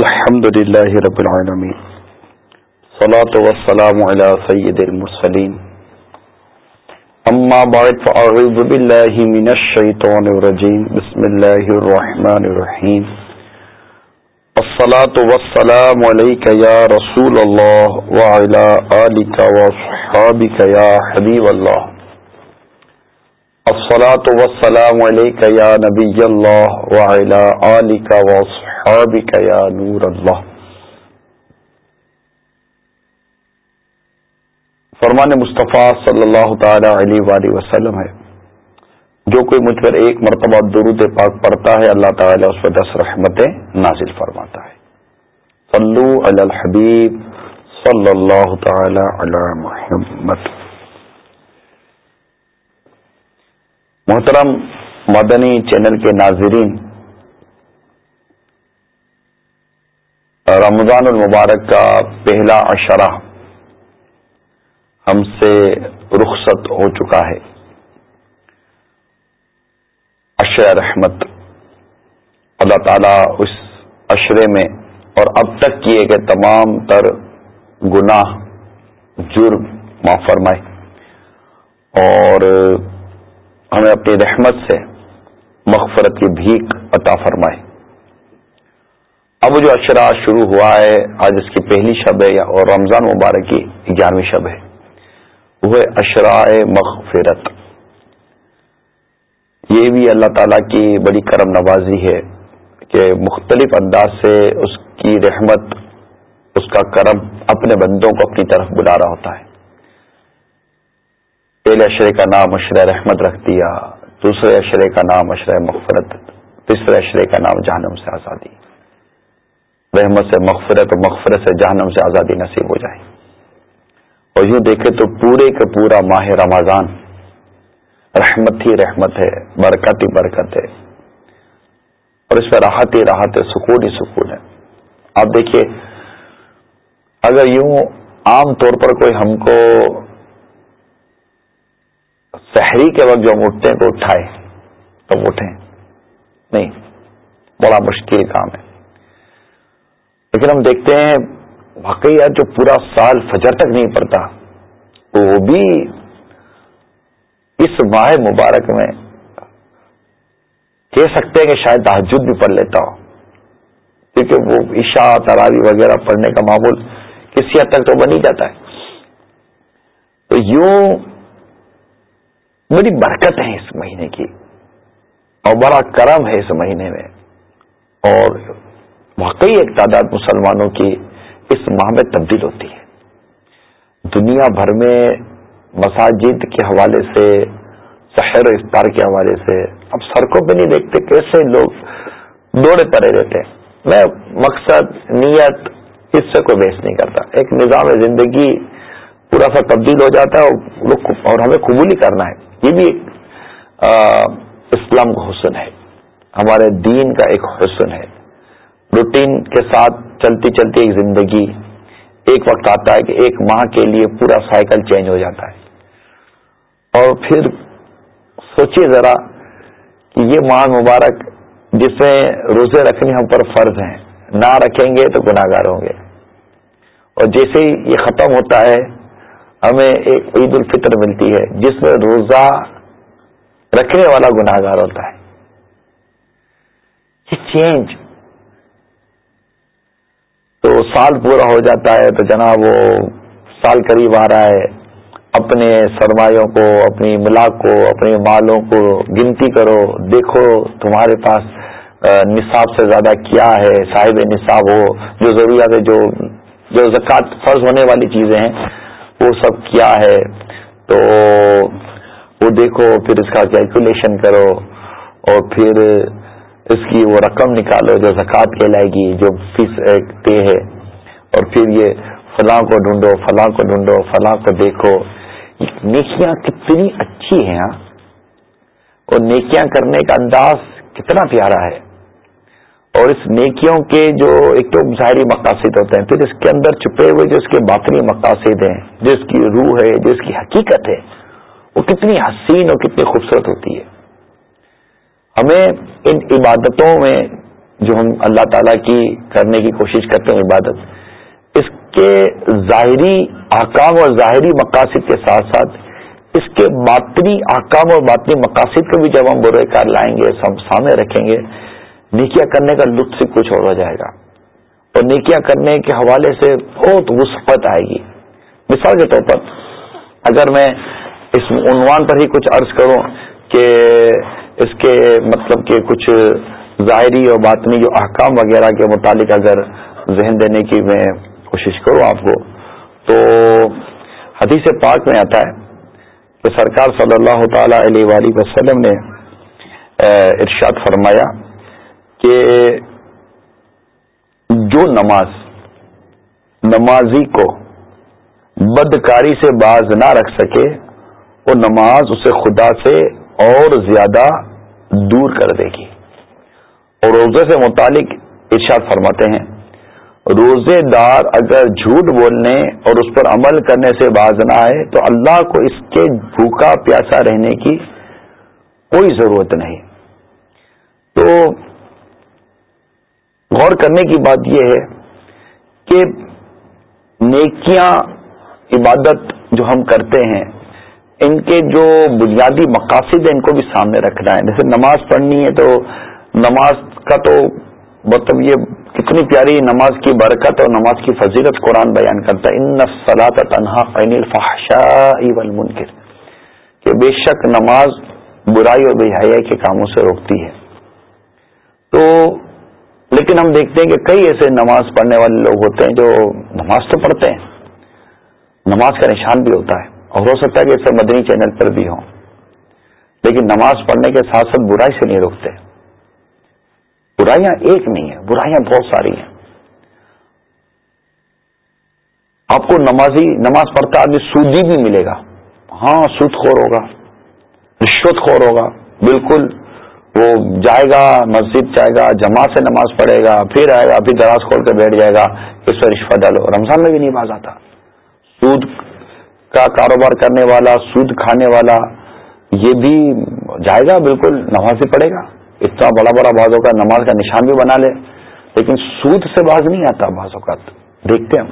الحمد لله رب العالمين صلاة والسلام على سيد المرسلين أما بعد فأعوذ بالله من الشيطان الرجيم بسم الله الرحمن الرحيم الصلاة والسلام عليك يا رسول الله وعلى آلك وصحابك يا حبيب الله الصلاة والسلام عليك يا نبي الله وعلى آلك وصحابك یا نور اللہ فرمان مصطفیٰ صلی اللہ تعالی علیہ وآلہ وسلم ہے. جو کوئی مجھ پر ایک مرتبہ درود پاک پڑھتا ہے، اللہ تعالیٰ اس پر دس رحمتیں نازل فرماتا ہے. صلو علی الحبیب صلی اللہ تعالی علی محمد. محترم مدنی چینل کے ناظرین رمضان المبارک کا پہلا اشرہ ہم سے رخصت ہو چکا ہے۔ اشر رحمت۔ اللہ تعالی اس اشرے میں اور اب تک کیے گئے تمام تر گناہ، جرم معاف فرمائے۔ اور ہمیں اپنی رحمت سے مغفرت کی بھیک عطا فرمائے۔ اب جو اشرا شروع ہوا ہے، آج اس کی پہلی شب ہے اور رمضان مبارک کی گیارہویں شب ہے۔ وہ اشراء مغفرت۔ یہ بھی اللہ تعالی کی بڑی کرم نوازی ہے کہ مختلف انداز سے اس کی رحمت، اس کا کرم اپنے بندوں کو اپنی طرف بلا رہا ہوتا ہے۔ پہلے اشرے کا نام اشر رحمت رکھ دیا، دوسرے اشرے کا نام اشر مغفرت، تیسرے اشرے کا نام جہنم سے آزادی۔ رحمت سے مغفرت اور مغفرت سے جہنم سے آزادی نصیب ہو جائے۔ اور یوں دیکھے تو پورے کا پورا ماہ رمضان رحمت ہی رحمت ہے، برکت ہی برکت ہے۔ اور اس پہ راحت ہی راحت ہے، سکون ہی سکون ہے۔ آپ دیکھیے، اگر یوں عام طور پر کوئی ہم کو شہری کے وقت جو ہم اٹھتے ہیں تو اٹھائے تو اٹھیں۔ نہیں، بڑا مشکل کام ہے۔ لیکن ہم دیکھتے ہیں واقعی یار جو پورا سال فجر تک نہیں پڑتا وہ بھی اس ماہ مبارک میں کہہ سکتے ہیں کہ شاید تحجد بھی پڑھ لیتا ہو کیونکہ وہ عشاء تراوی وغیرہ پڑھنے کا معمول کسی حد تک تو بن ہی جاتا ہے۔ تو یوں بڑی برکت ہے اس مہینے کی اور بڑا کرم ہے اس مہینے میں۔ اور واقعی ایک تعداد مسلمانوں کی اس ماہ میں تبدیل ہوتی ہے۔ دنیا بھر میں مساجد کے حوالے سے، شہر و افطار کے حوالے سے اب سڑکوں پہ نہیں دیکھتے کیسے لوگ دوڑے پڑے رہتے ہیں۔ میں مقصد، نیت اس سے کوئی بیس نہیں کرتا۔ ایک نظام زندگی پورا سا تبدیل ہو جاتا ہے اور ہمیں قبول ہی کرنا ہے۔ یہ بھی ایک اسلام کا حسن ہے۔ ہمارے دین کا ایک حسن ہے۔ روٹین کے ساتھ چلتی چلتی ایک زندگی ایک وقت آتا ہے کہ ایک ماہ کے لیے پورا سائیکل چینج ہو جاتا ہے۔ اور پھر سوچیے ذرا کہ یہ ماہ مبارک جس میں روزے رکھنے ہم پر فرض ہیں، نہ رکھیں گے تو گناہ گار ہوں گے۔ اور جیسے ہی یہ ختم ہوتا ہے، ہمیں ایک عید الفطر ملتی ہے، جس میں روزہ رکھنے والا گناہ گار ہوتا ہے۔ یہ چینج تو سال پورا ہو جاتا ہے تو جناب وہ سال قریب آ رہا ہے۔ اپنے سرمایوں کو، اپنی ملاق کو، اپنے مالوں کو گنتی کرو، دیکھو تمہارے پاس نصاب سے زیادہ کیا ہے، صاحب نصاب ہو جو ضروریات ہے، جو جو زکوٰۃ فرض ہونے والی چیزیں ہیں، وہ سب کیا ہے۔ تو وہ دیکھو، پھر اس کا کیلکولیشن کرو اور پھر اس کی وہ رقم نکالو جو زکوٰۃ کہلائے گی، جو فیس پے ہے۔ اور پھر یہ فلاں کو ڈھونڈو، فلاں کو ڈھونڈو، فلاں کو دیکھو۔ نیکیاں کتنی اچھی ہیں ہاں؟ اور نیکیاں کرنے کا انداز کتنا پیارا ہے۔ اور اس نیکیوں کے جو ایک تو ظاہری مقاصد ہوتے ہیں، پھر اس کے اندر چھپے ہوئے جو اس کے باطنی مقاصد ہیں، جو اس کی روح ہے، جو اس کی حقیقت ہے، وہ کتنی حسین اور کتنی خوبصورت ہوتی ہے۔ ہمیں ان عبادتوں میں جو ہم اللہ تعالی کی کرنے کی کوشش کرتے ہیں عبادت، اس کے ظاہری احکام اور ظاہری مقاصد کے ساتھ ساتھ اس کے باطنی احکام اور باطنی مقاصد کو بھی جب ہم برے کار لائیں گے سامنے رکھیں گے، نیکیاں کرنے کا لطف کچھ اور ہو جائے گا۔ اور نیکیاں کرنے کے حوالے سے بہت وسفت آئے گی۔ مثال کے طور پر اگر میں اس عنوان پر ہی کچھ عرض کروں کہ اس کے مطلب کہ کچھ ظاہری اور باطنی جو احکام وغیرہ کے متعلق اگر ذہن دینے کی میں کوشش کروں آپ کو، تو حدیث پاک میں آتا ہے کہ سرکار صلی اللہ تعالی علیہ وآلہ وسلم نے ارشاد فرمایا کہ جو نماز، نمازی کو بدکاری سے باز نہ رکھ سکے، وہ نماز اسے خدا سے اور زیادہ دور کر دے گی۔ اور روزے سے متعلق ارشاد فرماتے ہیں، روزے دار اگر جھوٹ بولنے اور اس پر عمل کرنے سے باز نہ آئے تو اللہ کو اس کے بھوکا پیاسا رہنے کی کوئی ضرورت نہیں۔ تو غور کرنے کی بات یہ ہے کہ نیکیاں عبادت جو ہم کرتے ہیں ان کے جو بنیادی مقاصد ہیں ان کو بھی سامنے رکھنا ہے۔ جیسے نماز پڑھنی ہے تو نماز کا تو مطلب یہ کتنی پیاری نماز کی برکت اور نماز کی فضیلت قرآن بیان کرتا ہے۔ ان سلاط تنہا عین الفحشا منکر کہ بے شک نماز برائی اور بے کے کاموں سے روکتی ہے۔ تو لیکن ہم دیکھتے ہیں کہ کئی ایسے نماز پڑھنے والے لوگ ہوتے ہیں جو نماز تو پڑھتے ہیں، نماز کا نشان بھی ہوتا ہے۔ اور ہو سکتا ہے کہ ایسے مدنی چینل پر بھی ہوں۔ لیکن نماز پڑھنے کے ساتھ ساتھ برائی سے نہیں روکتے۔ برائیاں ایک نہیں ہیں، برائیاں بہت ساری ہیں۔ آپ کو نمازی، نماز پڑھتا آدمی سودی بھی ملے گا۔ ہاں سود خور ہوگا، رشوت خور ہوگا، بالکل۔ وہ جائے گا، مسجد جائے گا، جماعت سے نماز پڑھے گا، پھر آئے گا، پھر دراز کھول کر بیٹھ جائے گا، اس پر رشوت ڈالو۔ رمضان میں بھی نہیں باز آتا۔ سود کا کاروبار کرنے والا، سود کھانے والا، یہ بھی جائے گا بالکل نماز ہی پڑھے گا۔ اتنا بڑا بڑا بعض اوقات نماز کا نشان بھی بنا لے، لیکن سود سے باز نہیں آتا بعض اوقات۔ دیکھتے ہم۔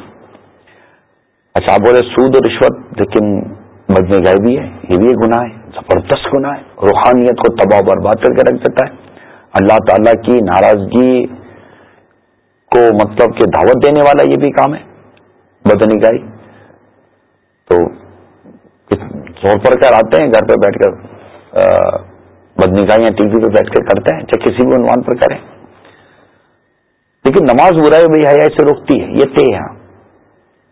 اچھا آپ بولے سود اور رشوت، لیکن بدنے گائے بھی ہے، یہ بھی ایک گناہ ہے، زبردست گناہ ہے۔ روحانیت کو تباہ برباد کر کے رکھ دیتا ہے۔ اللہ تعالی کی ناراضگی کو مطلب کہ دعوت دینے والا یہ بھی کام ہے۔ بدنی گائی تو زور پر کر آتے ہیں، گھر پہ بیٹھ کر بدنی گاہیاں ٹی وی پہ بیٹھ کر کرتے ہیں، چاہے کسی بھی عنوان پر کریں۔ لیکن نماز برائی بے حیائی سے روکتی ہے، یہ طے ہے ہاں۔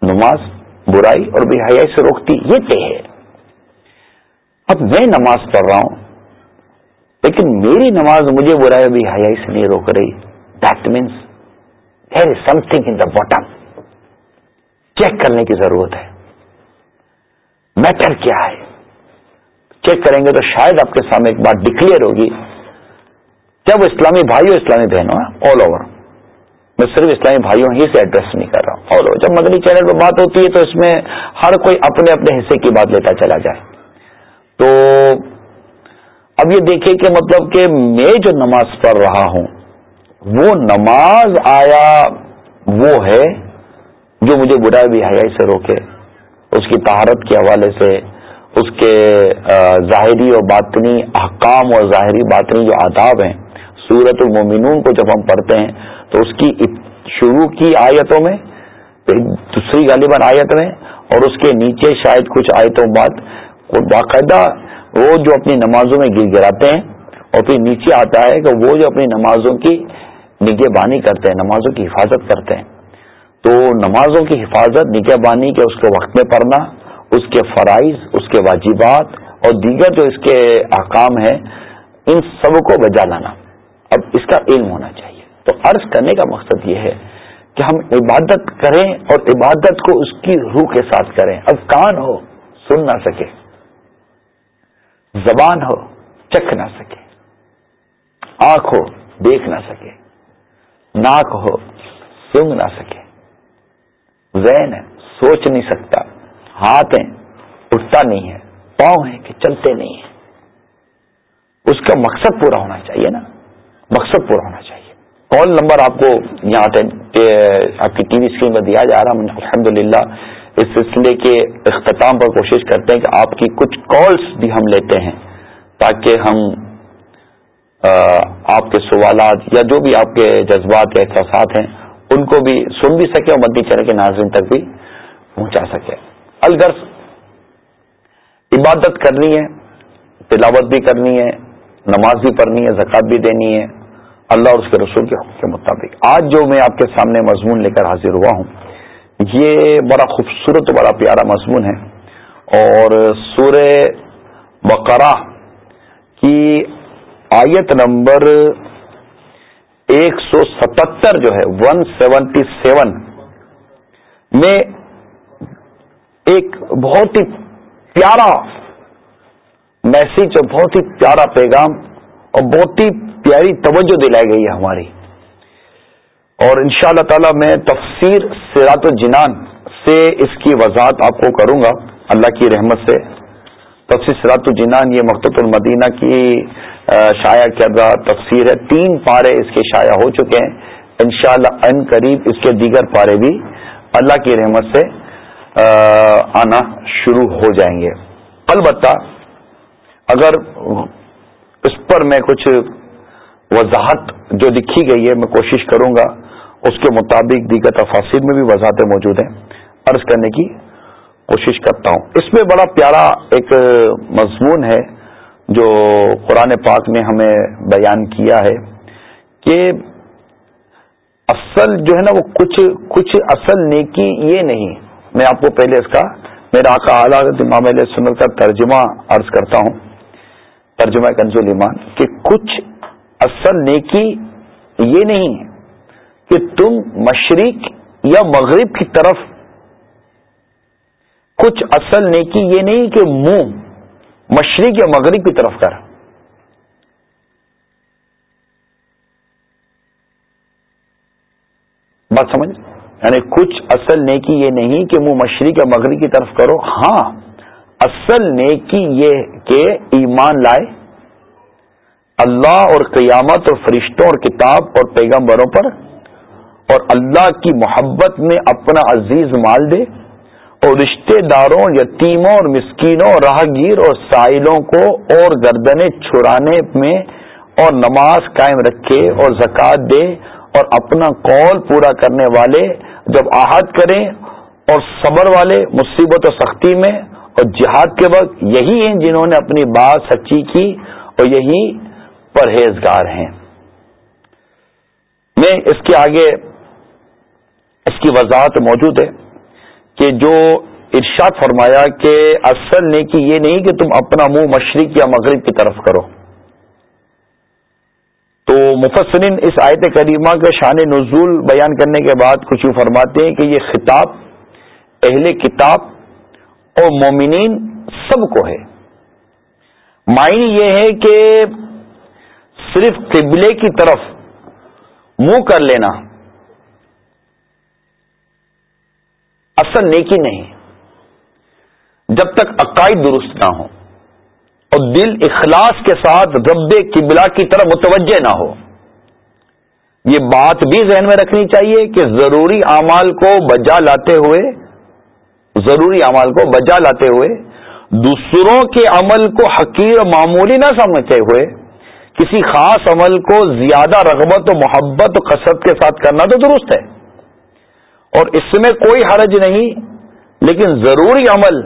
نماز برائی اور بے حیائی سے روکتی، یہ طے ہے۔ اب میں نماز پڑھ رہا ہوں، لیکن میری نماز مجھے برائے بھی حیائی سے نہیں روک رہی۔ That means there is something in the bottom check کرنے کی ضرورت ہے۔ میٹر کیا ہے؟ چیک کریں گے تو شاید آپ کے سامنے ایک بات ڈکلیئر ہوگی۔ جب اسلامی بھائیوں، اسلامی بہنوں آل اوور میں صرف اسلامی بھائیوں ہی سے ایڈریس نہیں کر رہا ہوں۔ آل اوور جب مدنی چینل پہ بات ہوتی ہے تو اس میں ہر کوئی اپنے اپنے حصے کی بات لیتا چلا جائے۔ تو اب یہ دیکھیں کہ مطلب کہ میں جو نماز پڑھ رہا ہوں، وہ نماز آیا وہ ہے جو مجھے برائے بھی حیائی سے روکے۔ اس کی طہارت کے حوالے سے، اس کے ظاہری اور باطنی احکام اور ظاہری باطنی جو آداب ہیں سورت المومنون کو جب ہم پڑھتے ہیں، تو اس کی شروع کی آیتوں میں دوسری غالباً آیت میں، اور اس کے نیچے شاید کچھ آیتوں بعد باقاعدہ وہ جو اپنی نمازوں میں گر گراتے ہیں، اور پھر نیچے آتا ہے کہ وہ جو اپنی نمازوں کی نگہ بانی کرتے ہیں، نمازوں کی حفاظت کرتے ہیں۔ تو نمازوں کی حفاظت نگہ بانی کے اس کے وقت میں پڑھنا، اس کے فرائض، اس کے واجبات اور دیگر جو اس کے احکام ہیں، ان سب کو بجا لانا۔ اب اس کا علم ہونا چاہیے۔ تو عرض کرنے کا مقصد یہ ہے کہ ہم عبادت کریں اور عبادت کو اس کی روح کے ساتھ کریں۔ اب کان ہو، سن نہ سکے۔ زبان ہو، چکھ نہ سکے۔ آنکھ ہو، دیکھ نہ سکے۔ ناک ہو سونگ نہ سکے۔ ذہن ہے، سوچ نہیں سکتا، ہاتھ ہیں، اٹھتا نہیں ہے، پاؤں ہیں کہ چلتے نہیں ہیں۔ اس کا مقصد پورا ہونا چاہیے نا۔ مقصد پورا ہونا چاہیے۔ کال نمبر آپ کو یہاں آپ کی ٹی وی اسکرین پر دیا جا رہا ہم الحمد للہ اس سلسلے کے اختتام پر کوشش کرتے ہیں کہ آپ کی کچھ کالس بھی ہم لیتے ہیں تاکہ ہم آپ کے سوالات یا جو بھی آپ کے جذبات یا احساسات ہیں ان کو بھی سن بھی سکے اور مدی چلے کے ناظرین تک بھی پہنچا سکے۔ الغرض عبادت کرنی ہے، تلاوت بھی کرنی ہے، نماز بھی پڑھنی ہے، زکوٰۃ بھی دینی ہے۔ اللہ اور اس کے رسول کے حکم کے مطابق۔ آج جو میں آپ کے سامنے مضمون لے کر حاضر ہوا ہوں، یہ بڑا خوبصورت بڑا پیارا مضمون ہے۔ اور سور بقرہ کی آیت نمبر ایک سو ستہتر جو ہے ون سیونٹی سیون میں ایک بہت ہی پیارا میسج اور بہت ہی پیارا پیغام اور بہت ہی پیاری توجہ دلائی گئی ہے ہماری۔ اور ان شاء اللہ تعالی میں تفسیر سیرات الجنان سے اس کی وضاحت آپ کو کروں گا، اللہ کی رحمت سے۔ تفسیر سیرات الجنان یہ مقت المدینہ کی شائع کردہ تفسیر ہے۔ تین پارے اس کے شائع ہو چکے ہیں۔ انشاءاللہ ان قریب اس کے دیگر پارے بھی اللہ کی رحمت سے آنا شروع ہو جائیں گے۔ البتہ اگر اس پر میں کچھ وضاحت جو لکھی گئی ہے، میں کوشش کروں گا۔ اس کے مطابق دیگر تفاصر میں بھی وضاحتیں موجود ہیں۔ عرض کرنے کی کوشش کرتا ہوں۔ اس میں بڑا پیارا ایک مضمون ہے۔ جو قرآن پاک نے ہمیں بیان کیا ہے کہ اصل جو ہے نا وہ کچھ کچھ اصل نیکی یہ نہیں۔ میں آپ کو پہلے اس کا میرا آقا اعلیٰ امام علیہ سنت کا ترجمہ عرض کرتا ہوں۔ ترجمہ کنزول ایمان کہ کچھ اصل نیکی یہ نہیں کہ تم مشرق یا مغرب کی طرف کچھ اصل نیکی یہ نہیں کہ منہ مشرق یا مغرب کی طرف کر بات سمجھ؟ یعنی کچھ اصل نیکی یہ نہیں کہ منہ مشرق یا مغرب کی طرف کرو۔ ہاں اصل نیکی یہ کہ ایمان لائے۔ اللہ اور قیامت اور فرشتوں اور کتاب اور پیغمبروں پر اور اللہ کی محبت میں اپنا عزیز مال دے۔ اور رشتہ داروں، یتیموں اور مسکینوں، راہگیر اور سائلوں کو اور گردنیں چھڑانے میں اور نماز قائم رکھے اور زکوٰۃ دے اور اپنا قول پورا کرنے والے جب آہد کریں اور صبر والے، مصیبت و سختی میں اور جہاد کے وقت یہی ہیں جنہوں نے اپنی بات سچی کی اور یہی پرہیزگار ہیں۔ میں اس کے آگے اس کی وضاحت موجود ہے۔ کہ جو ارشاد فرمایا کہ اصل نے کہ یہ نہیں کہ تم اپنا منہ مشرق یا مغرب کی طرف کرو۔ تو مفسرین اس آیت کریمہ کے شان نزول بیان کرنے کے بعد کچھ یوں فرماتے ہیں کہ یہ خطاب اہل کتاب اور مومنین سب کو ہے۔ معنی یہ ہے کہ صرف قبلے کی طرف منہ کر لینا اصل نیکی نہیں۔ جب تک عقائد درست نہ ہوں اور دل اخلاص کے ساتھ رب قبلہ کی طرح متوجہ نہ ہو، یہ بات بھی ذہن میں رکھنی چاہیے کہ ضروری اعمال کو بجا لاتے ہوئے، ضروری اعمال کو بجا لاتے ہوئے، دوسروں کے عمل کو حقیر و معمولی نہ سمجھتے ہوئے، کسی خاص عمل کو زیادہ رغبت و محبت و کثرت کے ساتھ کرنا تو درست ہے۔ اور اس میں کوئی حرج نہیں، لیکن ضروری عمل،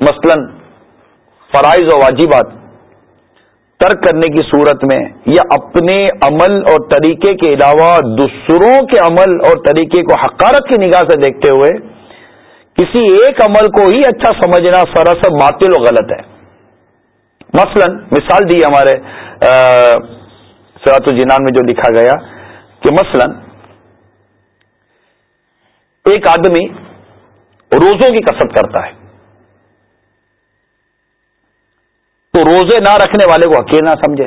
مثلاً فرائض و واجبات ترک کرنے کی صورت میں یا اپنے عمل اور طریقے کے علاوہ دوسروں کے عمل اور طریقے کو حقارت کی نگاہ سے دیکھتے ہوئے کسی ایک عمل کو ہی اچھا سمجھنا سراسر باطل و غلط ہے۔ مثلا مثال دی ہمارے سرات الجنان میں جو لکھا گیا کہ مثلا ایک آدمی روزوں کی کسرت کرتا ہے۔ تو روزے نہ رکھنے والے کو حقیر نہ سمجھے۔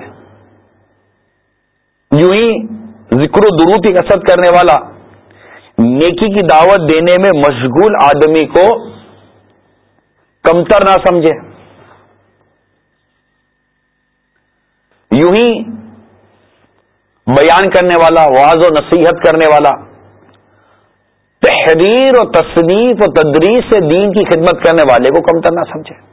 یوں ہی ذکر و درو کی کسرت کرنے والا نیکی کی دعوت دینے میں مشغول آدمی کو کمتر نہ سمجھے۔ یوں ہی بیان کرنے والا واض و نصیحت کرنے والا تحریر و تصنیف و تدریس سے دین کی خدمت کرنے والے کو کم کرنا سمجھے۔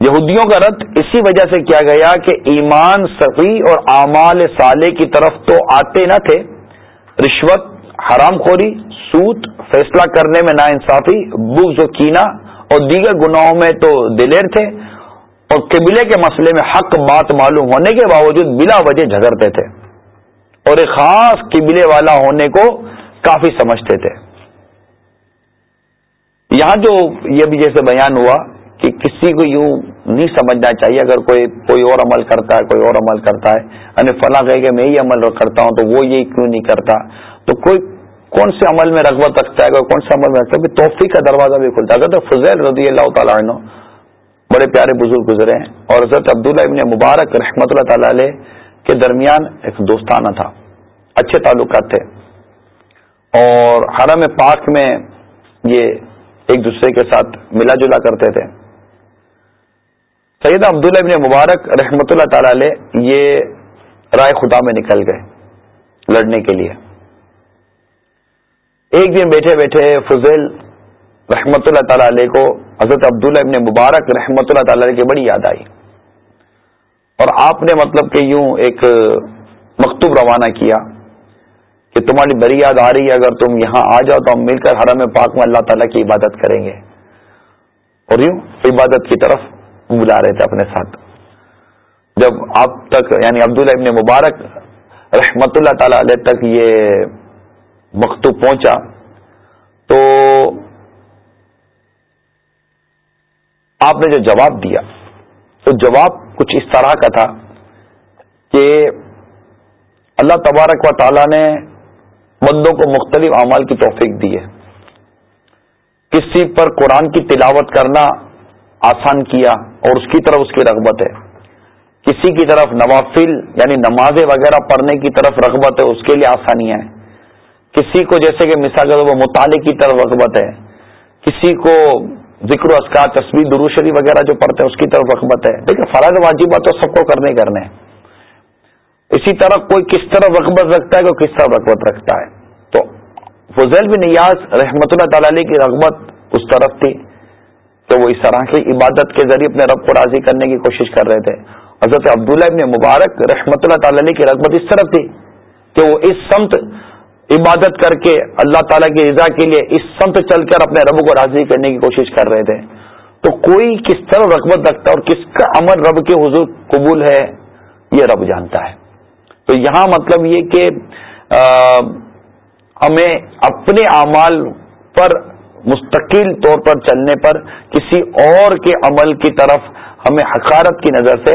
یہودیوں کا رد اسی وجہ سے کیا گیا کہ ایمان سفی اور اعمال سالے کی طرف تو آتے نہ تھے۔ رشوت، حرام خوری، سوت، فیصلہ کرنے میں نا انصافی بغض و کینا اور دیگر گناہوں میں تو دلیر تھے۔ اور قبلے کے مسئلے میں حق بات معلوم ہونے کے باوجود بلا وجہ جھگڑتے تھے۔ اور ایک خاص قبلے والا ہونے کو کافی سمجھتے تھے۔ یہاں جو یہ بھی جیسے بیان ہوا کہ کسی کو یوں نہیں سمجھنا چاہیے اگر کوئی کوئی اور عمل کرتا ہے، کوئی اور عمل کرتا ہے یعنی فلاں کہ میں ہی عمل کرتا ہوں تو وہ یہ کیوں نہیں کرتا؟ تو کوئی کون سے عمل میں رغبت رکھتا ہے، کوئی کون سے عمل میں رکھتا ہے؟ توفیق کا دروازہ بھی کھلتا ہے۔ اگر تو فضیل رضی اللہ تعالیٰ عنہ بڑے پیارے بزرگ گزرے ہیں۔ اور حضرت عبداللہ ابن مبارک رحمۃ اللہ تعالی علیہ کے درمیان ایک دوستانہ تھا، اچھے تعلقات تھے۔ اور حرم پاک میں یہ ایک دوسرے کے ساتھ ملا جلا کرتے تھے۔ سید عبداللہ ابن مبارک رحمۃ اللہ تعالی علیہ یہ رائے خدا میں نکل گئے لڑنے کے لیے۔ ایک دن بیٹھے بیٹھے فضیل رحمۃ اللہ تعالی علیہ کو حضرت عبداللہ ابن مبارک رحمۃ اللہ تعالی علیہ کی بڑی یاد آئی۔ اور آپ نے مطلب کہ یوں ایک مکتوب روانہ کیا کہ تمہاری بری یاد آ رہی ہے، اگر تم یہاں آ جاؤ تو ہم مل کر حرم پاک میں اللہ تعالیٰ کی عبادت کریں گے۔ اور یوں عبادت کی طرف بلا رہے تھے اپنے ساتھ۔ جب آپ تک یعنی عبداللہ ابن مبارک رحمت اللہ تعالی علیہ تک یہ مکتوب پہنچا، تو آپ نے جو جواب دیا، تو جواب کچھ اس طرح کا تھا کہ اللہ تبارک و تعالی نے بندوں کو مختلف اعمال کی توفیق دی ہے۔ کسی پر قرآن کی تلاوت کرنا آسان کیا اور اس کی طرف اس کی رغبت ہے۔ کسی کی طرف نوافل یعنی نمازیں وغیرہ پڑھنے کی طرف رغبت ہے، اس کے لیے آسانیاں ہیں کسی کو جیسے کہ مثال وہ مطالعے کی طرف رغبت ہے۔ کسی کو ذکر و اسکار تصویر دروشری وغیرہ جو پڑھتے ہیں، اس کی طرف رغبت ہے۔ لیکن فرض واجبات تو سب کو کرنے کرنے اسی طرح کوئی کس طرح رغبت رکھتا ہے، کوئی کس طرح رغبت رکھتا ہے۔ تو فضیل بن نیاز رحمت اللہ تعالی علیہ کی رغبت اس طرف تھی۔ تو وہ اس طرح کی عبادت کے ذریعے اپنے رب کو راضی کرنے کی کوشش کر رہے تھے۔ حضرت عبداللہ ابن مبارک رحمت اللہ تعالی علیہ کی رغبت اس طرف تھی۔ کہ وہ اس سمت عبادت کر کے اللہ تعالیٰ کی رضا کے لیے اس سمت چل کر اپنے رب کو راضی کرنے کی کوشش کر رہے تھے۔ تو کوئی کس طرح رغبت رکھتا اور کس کا عمل رب کے حضور قبول ہے، یہ رب جانتا ہے۔ تو یہاں مطلب یہ کہ ہمیں اپنے اعمال پر مستقل طور پر چلنے پر کسی اور کے عمل کی طرف ہمیں حقارت کی نظر سے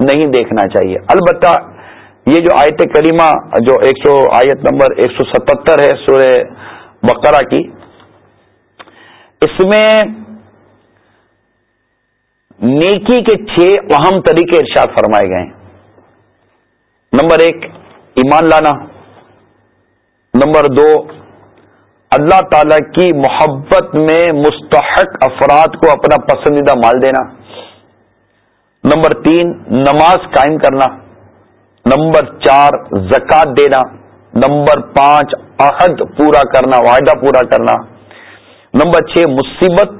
نہیں دیکھنا چاہیے۔ البتہ یہ جو آیت کریمہ جو ایک سو آیت نمبر ایک سو ستہتر ہے سورہ بقرہ کی، اس میں نیکی کے چھ اہم طریقے ارشاد فرمائے گئے ہیں۔ نمبر ایک، ایمان لانا۔ نمبر دو، اللہ تعالی کی محبت میں مستحق افراد کو اپنا پسندیدہ مال دینا۔ نمبر تین، نماز قائم کرنا۔ نمبر چار زکات دینا، نمبر پانچ عہد پورا کرنا، وعدہ پورا کرنا، نمبر چھ مصیبت،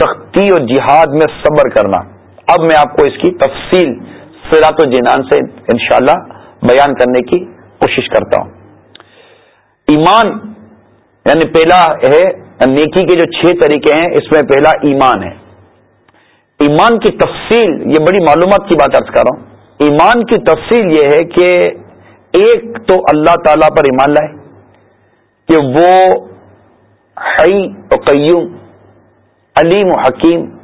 سختی اور جہاد میں صبر کرنا۔ اب میں آپ کو اس کی تفصیل سرات و جنان سے انشاءاللہ بیان کرنے کی کوشش کرتا ہوں۔ ایمان یعنی پہلا ہے یعنی نیکی کے جو چھ طریقے ہیں، اس میں پہلا ایمان ہے۔ ایمان کی تفصیل، یہ بڑی معلومات کی بات ارض کر رہا ہوں۔ ایمان کی تفصیل یہ ہے کہ ایک تو اللہ تعالی پر ایمان لائے کہ وہ حی و قیوم، علیم و حکیم،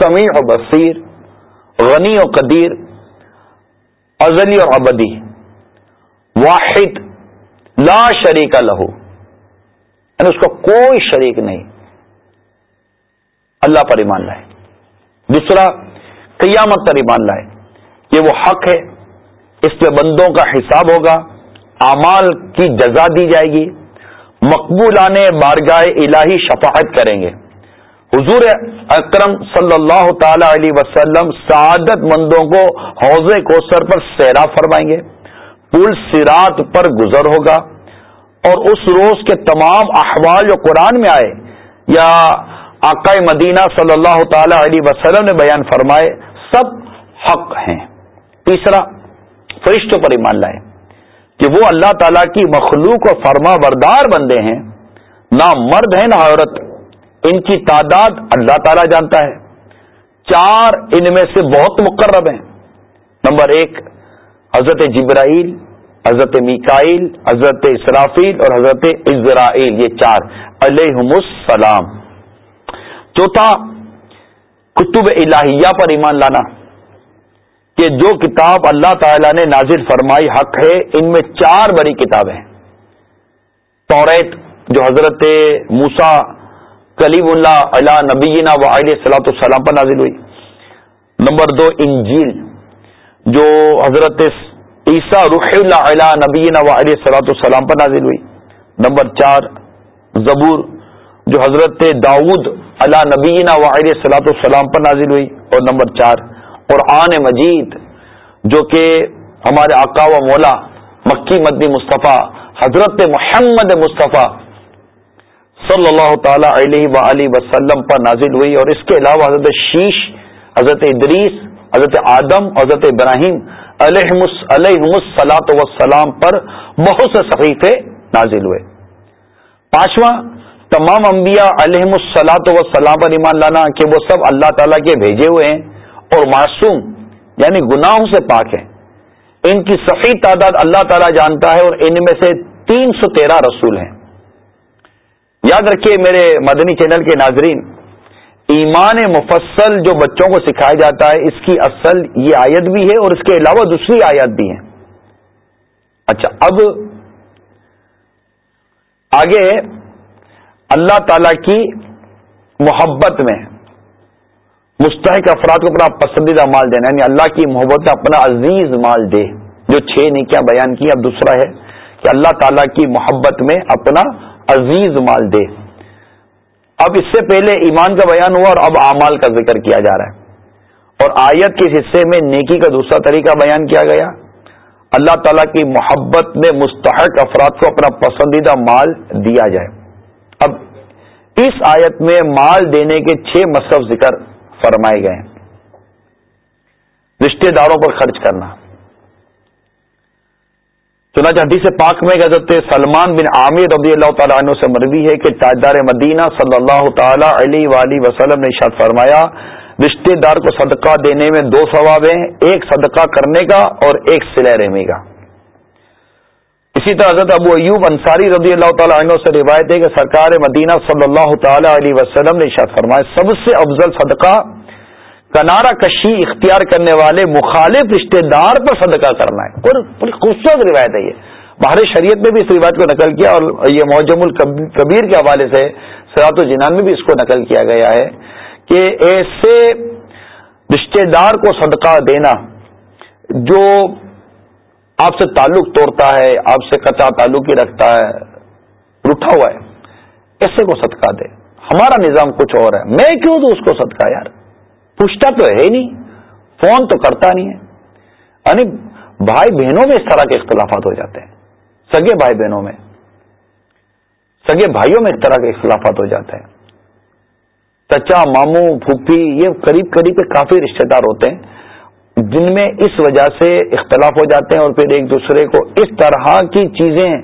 سمیع و بصیر، غنی و قدیر، ازلی اور ابدی، واحد، لا شریک لہو۔ یعنی اس کا کوئی شریک نہیں۔ اللہ پر ایمان لائے۔ دوسرا قیامت پر ایمان لائے۔ یہ وہ حق ہے، اس پہ بندوں کا حساب ہوگا، اعمال کی جزا دی جائے گی مقبول آنے بارگاہ الہی شفاعت کریں گے۔ حضور اکرم صلی اللہ تعالی علیہ وسلم سعادت مندوں کو حوض کوثر پر سیرا فرمائیں گے۔ پل سرات پر گزر ہوگا۔ اور اس روز کے تمام احوال جو قرآن میں آئے، یا آقا مدینہ صلی اللہ تعالی علیہ وسلم نے بیان فرمائے، سب حق ہیں۔ تیسرا، فرشتوں پر ایمان لائے کہ وہ اللہ تعالی کی مخلوق و فرما بردار بندے ہیں، نہ مرد ہیں نہ عورت۔ ان کی تعداد اللہ تعالی جانتا ہے۔ چار ان میں سے بہت مقرب ہیں۔ نمبر ایک، حضرت جبرائیل، حضرت میکائل حضرت اسرافیل اور حضرت اسرائیل، یہ چار۔ علیہم السلام۔ چوتھا، کتب الہیہ پر ایمان لانا۔ کہ جو کتاب اللہ تعالی نے نازل فرمائی حق ہے، ان میں چار بڑی کتابیں توریت، جو حضرت موسا کلیم اللہ علیہ نبینا و علیہ صلاۃ السلام پر نازل ہوئی۔ نمبر دو، انجیل، جو حضرت عیسیٰ رخ اللہ علیہ نبینا و علیہ صلاۃ السلام پر نازل ہوئی۔ نمبر چار، زبور، جو حضرت داود علیہ نبینا و علیہ صلاۃ السلام پر نازل ہوئی۔ اور نمبر چار قرآن مجید، جو کہ ہمارے آقا و مولا مکی مدنی مصطفیٰ، حضرت محمد مصطفیٰ صلی اللہ تعالی علیہ و وسلم پر نازل ہوئی اور اس کے علاوہ حضرت شیش، حضرت ادریس، حضرت آدم، حضرت ابراہیم علیہ سلاۃ وسلام پر بہت سے صحیفے نازل ہوئے۔ پانچواں، تمام انبیاء علیہ السلاط وسلام پر ایمان لانا کہ وہ سب اللہ تعالیٰ کے بھیجے ہوئے ہیں۔ اور معصوم یعنی گناہوں سے پاک ہیں۔ ان کی صحیح تعداد اللہ تعالیٰ جانتا ہے اور ان میں سے تین سو تیرہ رسول ہیں۔ یاد رکھیے میرے مدنی چینل کے ناظرین، ایمان مفصل جو بچوں کو سکھایا جاتا ہے، اس کی اصل یہ آیت بھی ہے اور اس کے علاوہ دوسری آیات بھی ہیں۔ اچھا اب آگے اللہ تعالی کی محبت میں مستحق افراد کو اپنا پسندیدہ مال دینا یعنی اللہ کی محبت میں اپنا عزیز مال دے۔ جو چھ نے کیا بیان کی، اب دوسرا ہے کہ اللہ تعالی کی محبت میں اپنا عزیز مال دے۔ اب اس سے پہلے ایمان کا بیان ہوا اور اب اعمال کا ذکر کیا جا رہا ہے۔ اور آیت کے حصے میں نیکی کا دوسرا طریقہ بیان کیا گیا۔ اللہ تعالی کی محبت میں مستحق افراد کو اپنا پسندیدہ مال دیا جائے۔ اب اس آیت میں مال دینے کے چھ مصرف ذکر فرمائے گئے رشتے داروں پر خرچ کرنا۔ چنانچہ حدیث پاک میں حضرت سلمان بن عامر رضی اللہ تعالیٰ عنہ سے مروی ہے کہ تاجدار مدینہ صلی اللہ تعالی علیہ وآلہ وسلم نے اشاد فرمایا رشتے دار کو صدقہ دینے میں دو ثواب ہیں ایک صدقہ کرنے کا اور ایک سلے رحمی کا۔ اسی طرح حضرت ابو ایوب انصاری رضی اللہ تعالیٰ عنہ سے روایت ہے کہ سرکار مدینہ صلی اللہ تعالی علیہ وسلم نے اشاد فرمایا، سب سے افضل صدقہ کنارا کشی اختیار کرنے والے مخالف رشتہ دار پر صدقہ کرنا ہے۔ اور بڑی خوبصورت روایت ہے یہ۔ باہر شریعت میں بھی اس روایت کو نقل کیا اور یہ موجم الکبیر کے حوالے سے سرات الجنان میں بھی اس کو نقل کیا گیا ہے کہ ایسے رشتہ دار کو صدقہ دینا جو آپ سے تعلق توڑتا ہے، آپ سے قطع تعلق ہی رکھتا ہے، رٹھا ہوا ہے۔ ایسے کو صدقہ دے؟ ہمارا نظام کچھ اور ہے۔ میں کیوں دوں اس کو صدقہ یار؟ پوچھتا تو ہے ہی نہیں۔ فون تو کرتا نہیں ہے۔ یعنی بھائی بہنوں میں اس طرح کے اختلافات ہو جاتے ہیں۔ سگے بھائی بہنوں میں۔ سگے بھائیوں میں اس طرح کے اختلافات ہو جاتے ہیں۔ چچا، ماموں، پھوپھی، یہ قریب قریب کے کافی رشتے دار ہوتے ہیں۔ جن میں اس وجہ سے اختلاف ہو جاتے ہیں اور پھر ایک دوسرے کو اس طرح کی چیزیں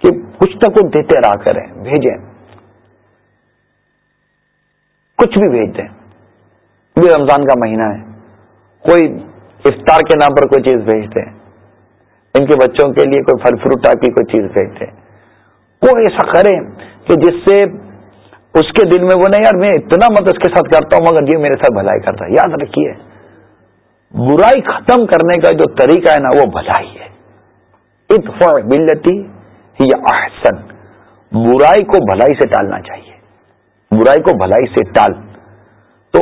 کہ کچھ نہ کچھ دیتے رہا کریں، بھیجیں۔ کچھ بھی بھیج دیں۔ بھی رمضان کا مہینہ ہے۔ کوئی افطار کے نام پر کوئی چیز بھیجتے ہیں ان کے بچوں کے لیے کوئی پھل فروٹ ٹائپ کی کوئی چیز بھیجتے ہیں کوئی ایسا کرے کہ جس سے اس کے دل میں وہ نہیں، یار میں اتنا مت اس کے ساتھ کرتا ہوں، مگر یہ میرے ساتھ بھلائی کرتا ہے۔ یاد رکھیے۔ برائی ختم کرنے کا جو طریقہ ہے نا، وہ بھلائی ہے۔ اتفا بلتی یا احسن۔ برائی کو بھلائی سے ٹالنا چاہیے۔ برائی کو بھلائی سے ٹال۔ تو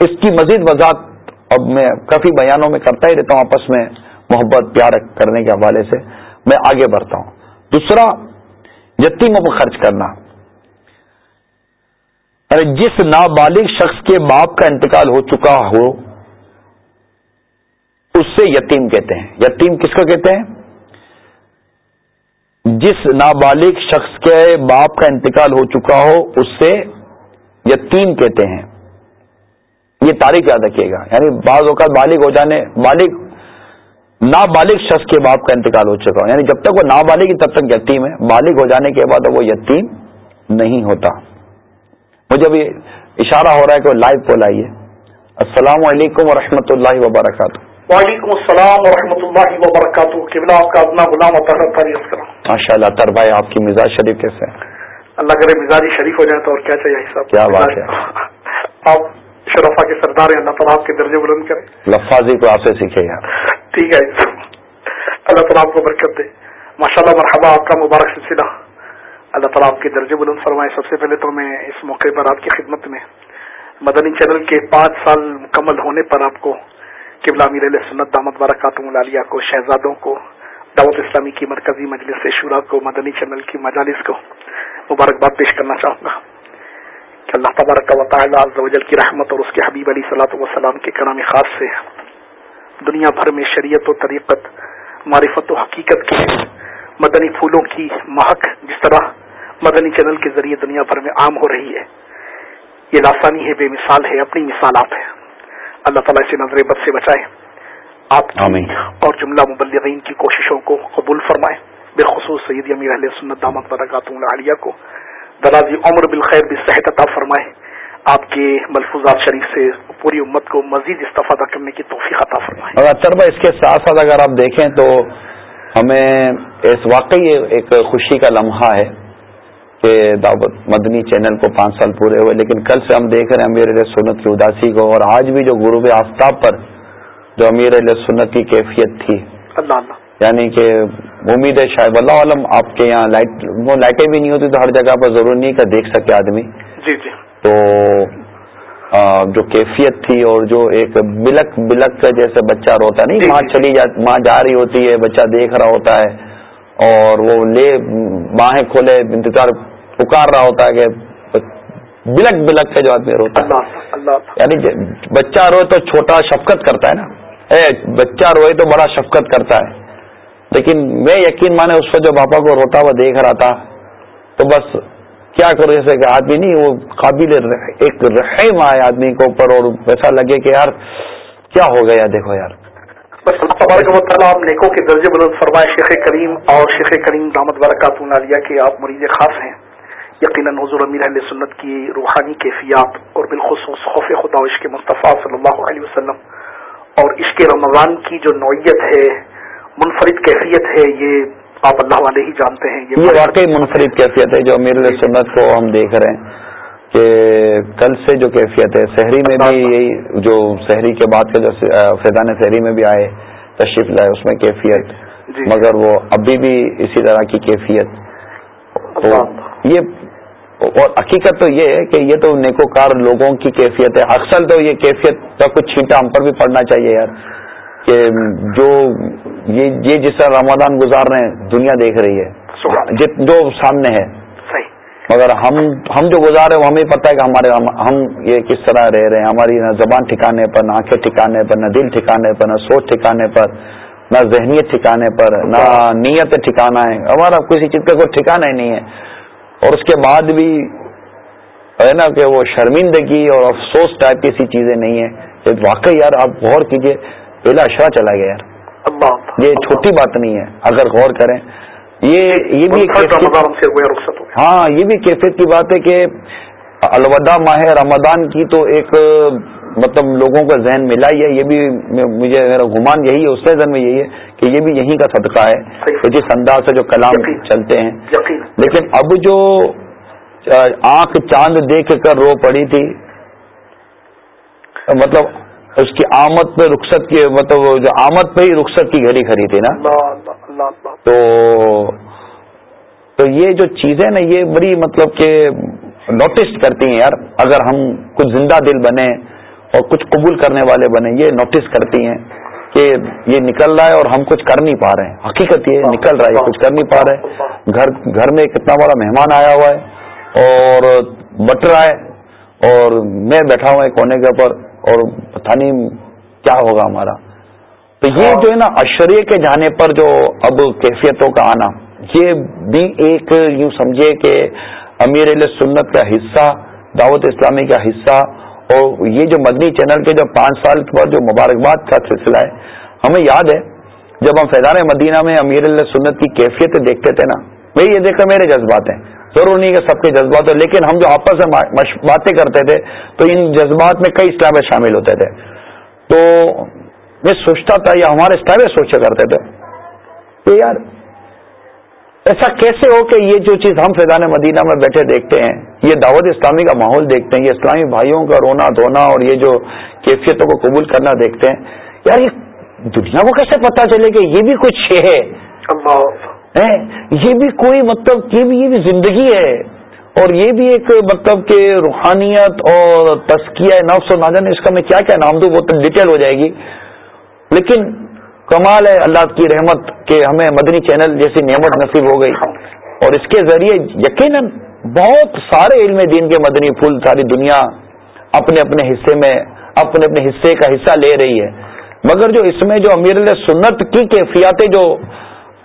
اس کی مزید وضاحت اب میں کافی بیانوں میں کرتا ہی رہتا ہوں آپس میں محبت، پیار کرنے کے حوالے سے۔ میں آگے بڑھتا ہوں۔ دوسرا یتیموں کو خرچ کرنا۔ ارے، جس نابالغ شخص کے باپ کا انتقال ہو چکا ہو اس سے یتیم کہتے ہیں۔ یتیم کس کو کہتے ہیں؟ جس نابالغ شخص کے باپ کا انتقال ہو چکا ہو، اس سے یتیم کہتے ہیں۔ یہ تاریخ یاد رکھیے گا۔ یعنی بعض اوقات بالغ ہو جانے، بالغ، نابالغ شخص کے باپ کا انتقال ہو چکا ہو۔ یعنی جب تک وہ نابالغ تب تک یتیم ہے۔ بالغ ہو جانے کے بعد وہ یتیم نہیں ہوتا۔ مجھے ابھی اشارہ ہو رہا ہے کہ وہ لائیو کال آئیے۔ السلام علیکم و اللہ وبرکاتہ۔ وعلیکم السلام ورحمۃ اللہ وبرکاتہ۔ قبلہ آپ کا اپنا غلام تعریف کروں ماشاء اللہ تر بھائی آپ کی مزاج شریف کیسے اللہ کرے مزاجی شریف ہو جائے تو اور کیا چاہیے صاحب کیا بات ہے؟ آپ شرفا کے سردار ہیں اللہ تعالیٰ آپ کے درجے بلند کرے۔ لفاظی کو آپ سے سیکھے یار ٹھیک ہے۔ اللہ تعالیٰ آپ کو برکت دے۔ ماشاء اللہ مرحبا آپ کا مبارک سلسلہ۔ اللہ تعالیٰ آپ کے درجے بلند فرمائے۔ سب سے پہلے تو میں اس موقع پر آپ کی خدمت میں مدنی چینل کے پانچ سال مکمل ہونے پر آپ کو قبلہ امیر علیہ سنت دامت برکاتم العالیہ کو، شہزادوں کو، دعوت اسلامی کی مرکزی مجلس شورا کو، مدنی چینل کی مجالس کو مبارکباد پیش کرنا چاہوں گا۔ کہ اللہ تبارک و تعالیٰ عز کی رحمت اور اس کے حبیب علی صلاح وسلام کے کرام خاص سے دنیا بھر میں شریعت و طریقت، معرفت و حقیقت کے مدنی پھولوں کی مہک جس طرح مدنی چینل کے ذریعے دنیا بھر میں عام ہو رہی ہے، یہ لاسانی ہے، بے مثال ہے، اپنی مثالات ہیں۔ اللہ تعالیٰ سے نظر بد سے بچائے۔ آپ اور جملہ مبلغین کی کوششوں کو قبول فرمائے۔ بالخصوص سید امیر علیہ سنت دامت برکات عالیہ کو۔ درازی عمر بالخیر بھی صحت عطا فرمائے۔ آپ کے ملفوظات شریف سے پوری امت کو مزید استفادہ کرنے کی توفیق عطا فرمائے۔ اچھا اس کے ساتھ ساتھ اگر آپ دیکھیں تو ہمیں اس واقعی ایک خوشی کا لمحہ ہے۔ کہ دعوت مدنی چینل کو پانچ سال پورے ہوئے لیکن کل سے ہم دیکھ رہے ہیں امیر علیہ سنت کی اداسی کو اور آج بھی جو غروب آفتاب پر جو امیر علیہ سنت کی کیفیت تھی اللہ اللہ۔ یعنی کہ امید ہے شاید اللہ عالم آپ کے یہاں لائٹ وہ لائٹیں بھی نہیں ہوتی تو ہر جگہ پر ضروری نہیں کہ دیکھ سکے آدمی۔ جی جی۔ تو جو کیفیت تھی اور جو ایک بلک بلک کا جیسے بچہ روتا نہیں جی، ماں جی۔ چلی جا ماں جا رہی ہوتی ہے بچہ دیکھ رہا ہوتا ہے اور وہ لے باہیں کھولے انتظار پکار رہا ہوتا ہے کہ بلک بلک کے جو آدمی روتا ہے۔ یعنی بچہ روئے تو چھوٹا شفقت کرتا ہے نا۔ اے بچہ روئے تو بڑا شفقت کرتا ہے۔ لیکن میں یقین مانے اس کو جو باپا کو روتا ہوا دیکھ رہا تھا تو بس کیا کرو جیسے کہ آدمی نہیں وہ قابل ایک رحم آئے آدمی کے اوپر اور ایسا لگے کہ یار کیا ہو گیا دیکھو یار۔ آپ نیکوں کے درجے بلند فرمائے شیخ کریم اور شیخ کریم دامد برکات عالیہ کے آپ مریض خاص ہیں۔ یقیناً حضور امیر اہل سنت کی روحانی کیفیات اور بالخصوص خوف خدا عشق مصطفیٰ صلی اللہ علیہ وسلم اور عشق رمضان کی جو نوعیت ہے، منفرد کیفیت ہے، یہ آپ اللہ والے ہی جانتے ہیں۔ یہ واقعی منفرد کیفیت ہے جو امیر علیہ سنت کو ہم دیکھ رہے ہیں۔ کہ کل سے جو کیفیت ہے شہری میں بھی یہی جو شہری کے بعد جو فیضان شہری میں بھی آئے تشریف لائے اس میں کیفیت۔ جی۔ مگر وہ ابھی بھی اسی طرح کی کیفیت۔ تو یہ اور حقیقت تو یہ ہے کہ یہ تو نیکوکار لوگوں کی کیفیت ہے۔ اکثر تو یہ کیفیت کا کچھ چھینٹا ہم پر بھی پڑنا چاہیے یار۔ کہ جو یہ جس طرح رمضان گزار رہے ہیں دنیا دیکھ رہی ہے۔ جو سامنے ہے۔ مگر ہم ہم جو گزارے وہ ہمیں پتہ ہے کہ ہمارے ہم یہ کس طرح رہ رہے ہیں۔ ہماری نہ زبان ٹھکانے پر نہ آنکھیں ٹھکانے پر نہ دل ٹھکانے پر نہ سوچ ٹھکانے پر نہ ذہنیت ٹھکانے پر نہ نیت ٹھکانا ہے۔ ہمارا کسی چیز کا کوئی ٹھکانا ہی نہیں ہے۔ اور اس کے بعد بھی ہے نا کہ وہ شرمندگی اور افسوس ٹائپ کی سی چیزیں نہیں ہیں۔ واقعی یار آپ غور کیجیے پہلا اشرا چلا گیا یار۔ یہ چھوٹی بات نہیں ہے۔ اگر غور کریں یہ یہ بھی ہاں یہ بھی کیفیت کی بات ہے کہ الوداع ماہ رمضان کی تو ایک مطلب لوگوں کا ذہن ملا ہی ہے۔ یہ بھی مجھے میرا گمان یہی ہے اس کے ذہن میں یہی ہے کہ یہ بھی یہیں کا صدقہ ہے کہ جس انداز سے جو کلام چلتے ہیں۔ لیکن اب جو آنکھ چاند دیکھ کر رو پڑی تھی مطلب اس کی آمد پہ رخصت کی مطلب جو آمد پہ ہی رخصت کی گھڑی کھڑی تھی نا۔ تو تو یہ جو چیزیں نا، یہ بڑی مطلب کہ نوٹس کرتی ہیں یار۔ اگر ہم کچھ زندہ دل بنے اور کچھ قبول کرنے والے بنے، یہ نوٹس کرتی ہیں کہ یہ نکل رہا ہے اور ہم کچھ کر نہیں پا رہے ہیں۔ حقیقت یہ نکل رہا ہے، یہ کچھ کر نہیں پا رہے گھر گھر میں کتنا بڑا مہمان آیا ہوا ہے اور بٹ رہا ہے اور میں بیٹھا ہوں کونے کے اوپر اور پتہ نہیں کیا ہوگا ہمارا۔ تو یہ جو ہے نا اشرے کے جانے پر جو اب کیفیتوں کا آنا یہ بھی ایک یوں سمجھے کہ امیر علیہ سنت کا حصہ دعوت اسلامی کا حصہ اور یہ جو مدنی چینل کے جو پانچ سال پر جو مبارکباد کا سلسلہ ہے ہمیں یاد ہے جب ہم فیضان مدینہ میں امیر اللہ سنت کی کیفیت دیکھتے تھے نا بھائی یہ دیکھ کر میرے جذبات ہیں ضرور نہیں کہ سب کے جذبات ہیں لیکن ہم جو آپس میں باتیں کرتے تھے تو ان جذبات میں کئی اسلام شامل ہوتے تھے۔ تو میں سوچتا تھا یا ہمارے اسلام سوچا کرتے تھے۔ کہ یار ایسا کیسے ہو کہ یہ جو چیز ہم فیضان مدینہ میں بیٹھے دیکھتے ہیں یہ دعوت اسلامی کا ماحول دیکھتے ہیں یہ اسلامی بھائیوں کا رونا دھونا اور یہ جو کیفیتوں کو قبول کرنا دیکھتے ہیں۔ یار یہ دنیا کو کیسے پتا چلے کہ یہ بھی کچھ ہے؟ یہ بھی کوئی مطلب یہ بھی یہ بھی زندگی ہے۔ اور یہ بھی ایک مطلب کہ روحانیت اور تسکیہ نفس و ناجن اس کا میں کیا کیا نام دوں وہ تو ڈیٹیل ہو جائے گی۔ لیکن کمال ہے اللہ کی رحمت کہ ہمیں مدنی چینل جیسی نعمت نصیب ہو گئی۔ اور اس کے ذریعے یقیناً بہت سارے علم دین کے مدنی پھول ساری دنیا اپنے اپنے حصے میں اپنے اپنے حصے کا حصہ لے رہی ہے۔ مگر جو اس میں جو امیر سنت کی کیفیاتیں جو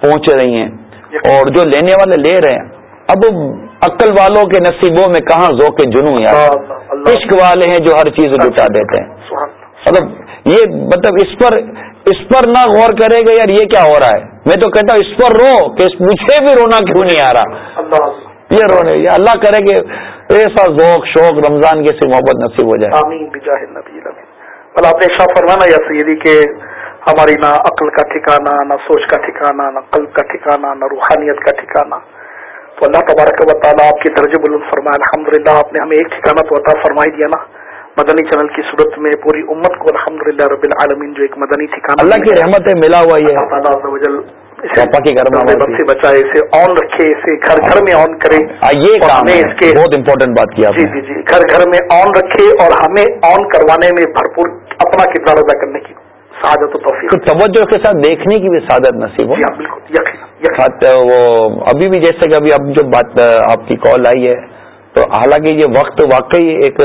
پہنچ رہی ہیں اور جو لینے والے لے رہے ہیں اب عقل والوں کے نصیبوں میں کہاں ذوق جنو یار عشق والے ہیں جو ہر چیز لٹا دیتے ہیں۔ مطلب یہ مطلب اس پر اس پر نہ غور کرے گا یار یہ کیا ہو رہا ہے؟ میں تو کہتا ہوں اس پر رو کہ مجھے بھی رونا کیوں نہیں آ رہا؟ یہ رونے یہ اللہ کرے کہ ایسا ذوق شوق رمضان کی محبت نصیب ہو جائے۔ آپ نے شاہ فرمانا یا سیدی کہ ہماری نہ عقل کا ٹھکانا نہ سوچ کا ٹھکانا نہ قلب کا ٹھکانا نہ روحانیت کا ٹھکانا تو اللہ تبارک و تعالیٰ آپ کی درج بلند فرمائے الحمد للہ آپ نے ہمیں ایک ٹھکانا تو عطا فرمائی دیا نا۔ مدنی چینل کی صورت میں پوری امت کو الحمد للہ رب العالمین جو ایک مدنی ٹھکانا اللہ کی رحمت ہے۔ ملا ہوا سے بچائے اسے آن رکھے اسے گھر گھر میں آن کرے۔ یہ اس کے بہت امپورٹنٹ بات کیا جی جی جی گھر گھر میں آن رکھے اور ہمیں آن کروانے میں بھرپور اپنا کردار ادا کرنے کی سعادت و توفیق۔ توجہ کے ساتھ دیکھنے کی بھی سعادت نصیب ہو۔ بالکل وہ ابھی بھی جیسے کہ ابھی اب جو بات آپ کی کال آئی ہے تو حالانکہ یہ وقت واقعی ایک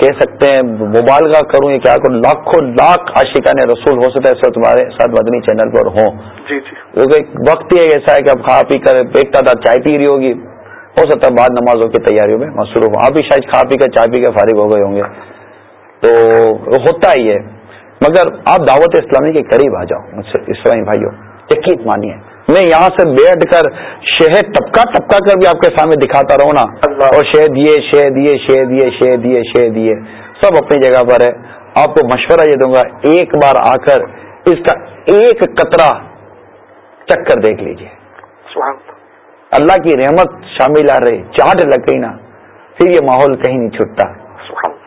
کہہ سکتے ہیں مبالغہ کروں یہ کیا کروں لاکھوں لاکھ عاشقان رسول ہو سکتا ہے تمہارے ساتھ مدنی چینل پر ہوں۔ جی جی۔ کیونکہ وقت ہی ایسا ہے کہ اب کھا پی کر ایک تعداد چائے پی رہی ہوگی۔ ہو سکتا ہے بعد نمازوں کی تیاریوں میں مصروف ہوں۔ آپ بھی شاید کھا پی کر چائے پی کے فارغ ہو گئے ہوں گے۔ تو ہوتا ہی ہے۔ مگر آپ دعوت اسلامی کے قریب آ جاؤ مجھ سے اسلامی بھائیوں یقین مانیے۔ میں یہاں سے بیٹھ کر شہد ٹپکا ٹپکا کر بھی آپ کے سامنے دکھاتا رہوں نا۔ اور شہ دیے شہ دیے شہ دیے شہ دیے شہ دیے سب اپنی جگہ پر ہے۔ آپ کو مشورہ یہ دوں گا ایک بار آ کر اس کا ایک قطرہ چکر دیکھ لیجیے اللہ۔ کی رحمت شامل آ رہی چاٹ لگ گئی نا۔ پھر یہ ماحول کہیں نہیں چھٹتا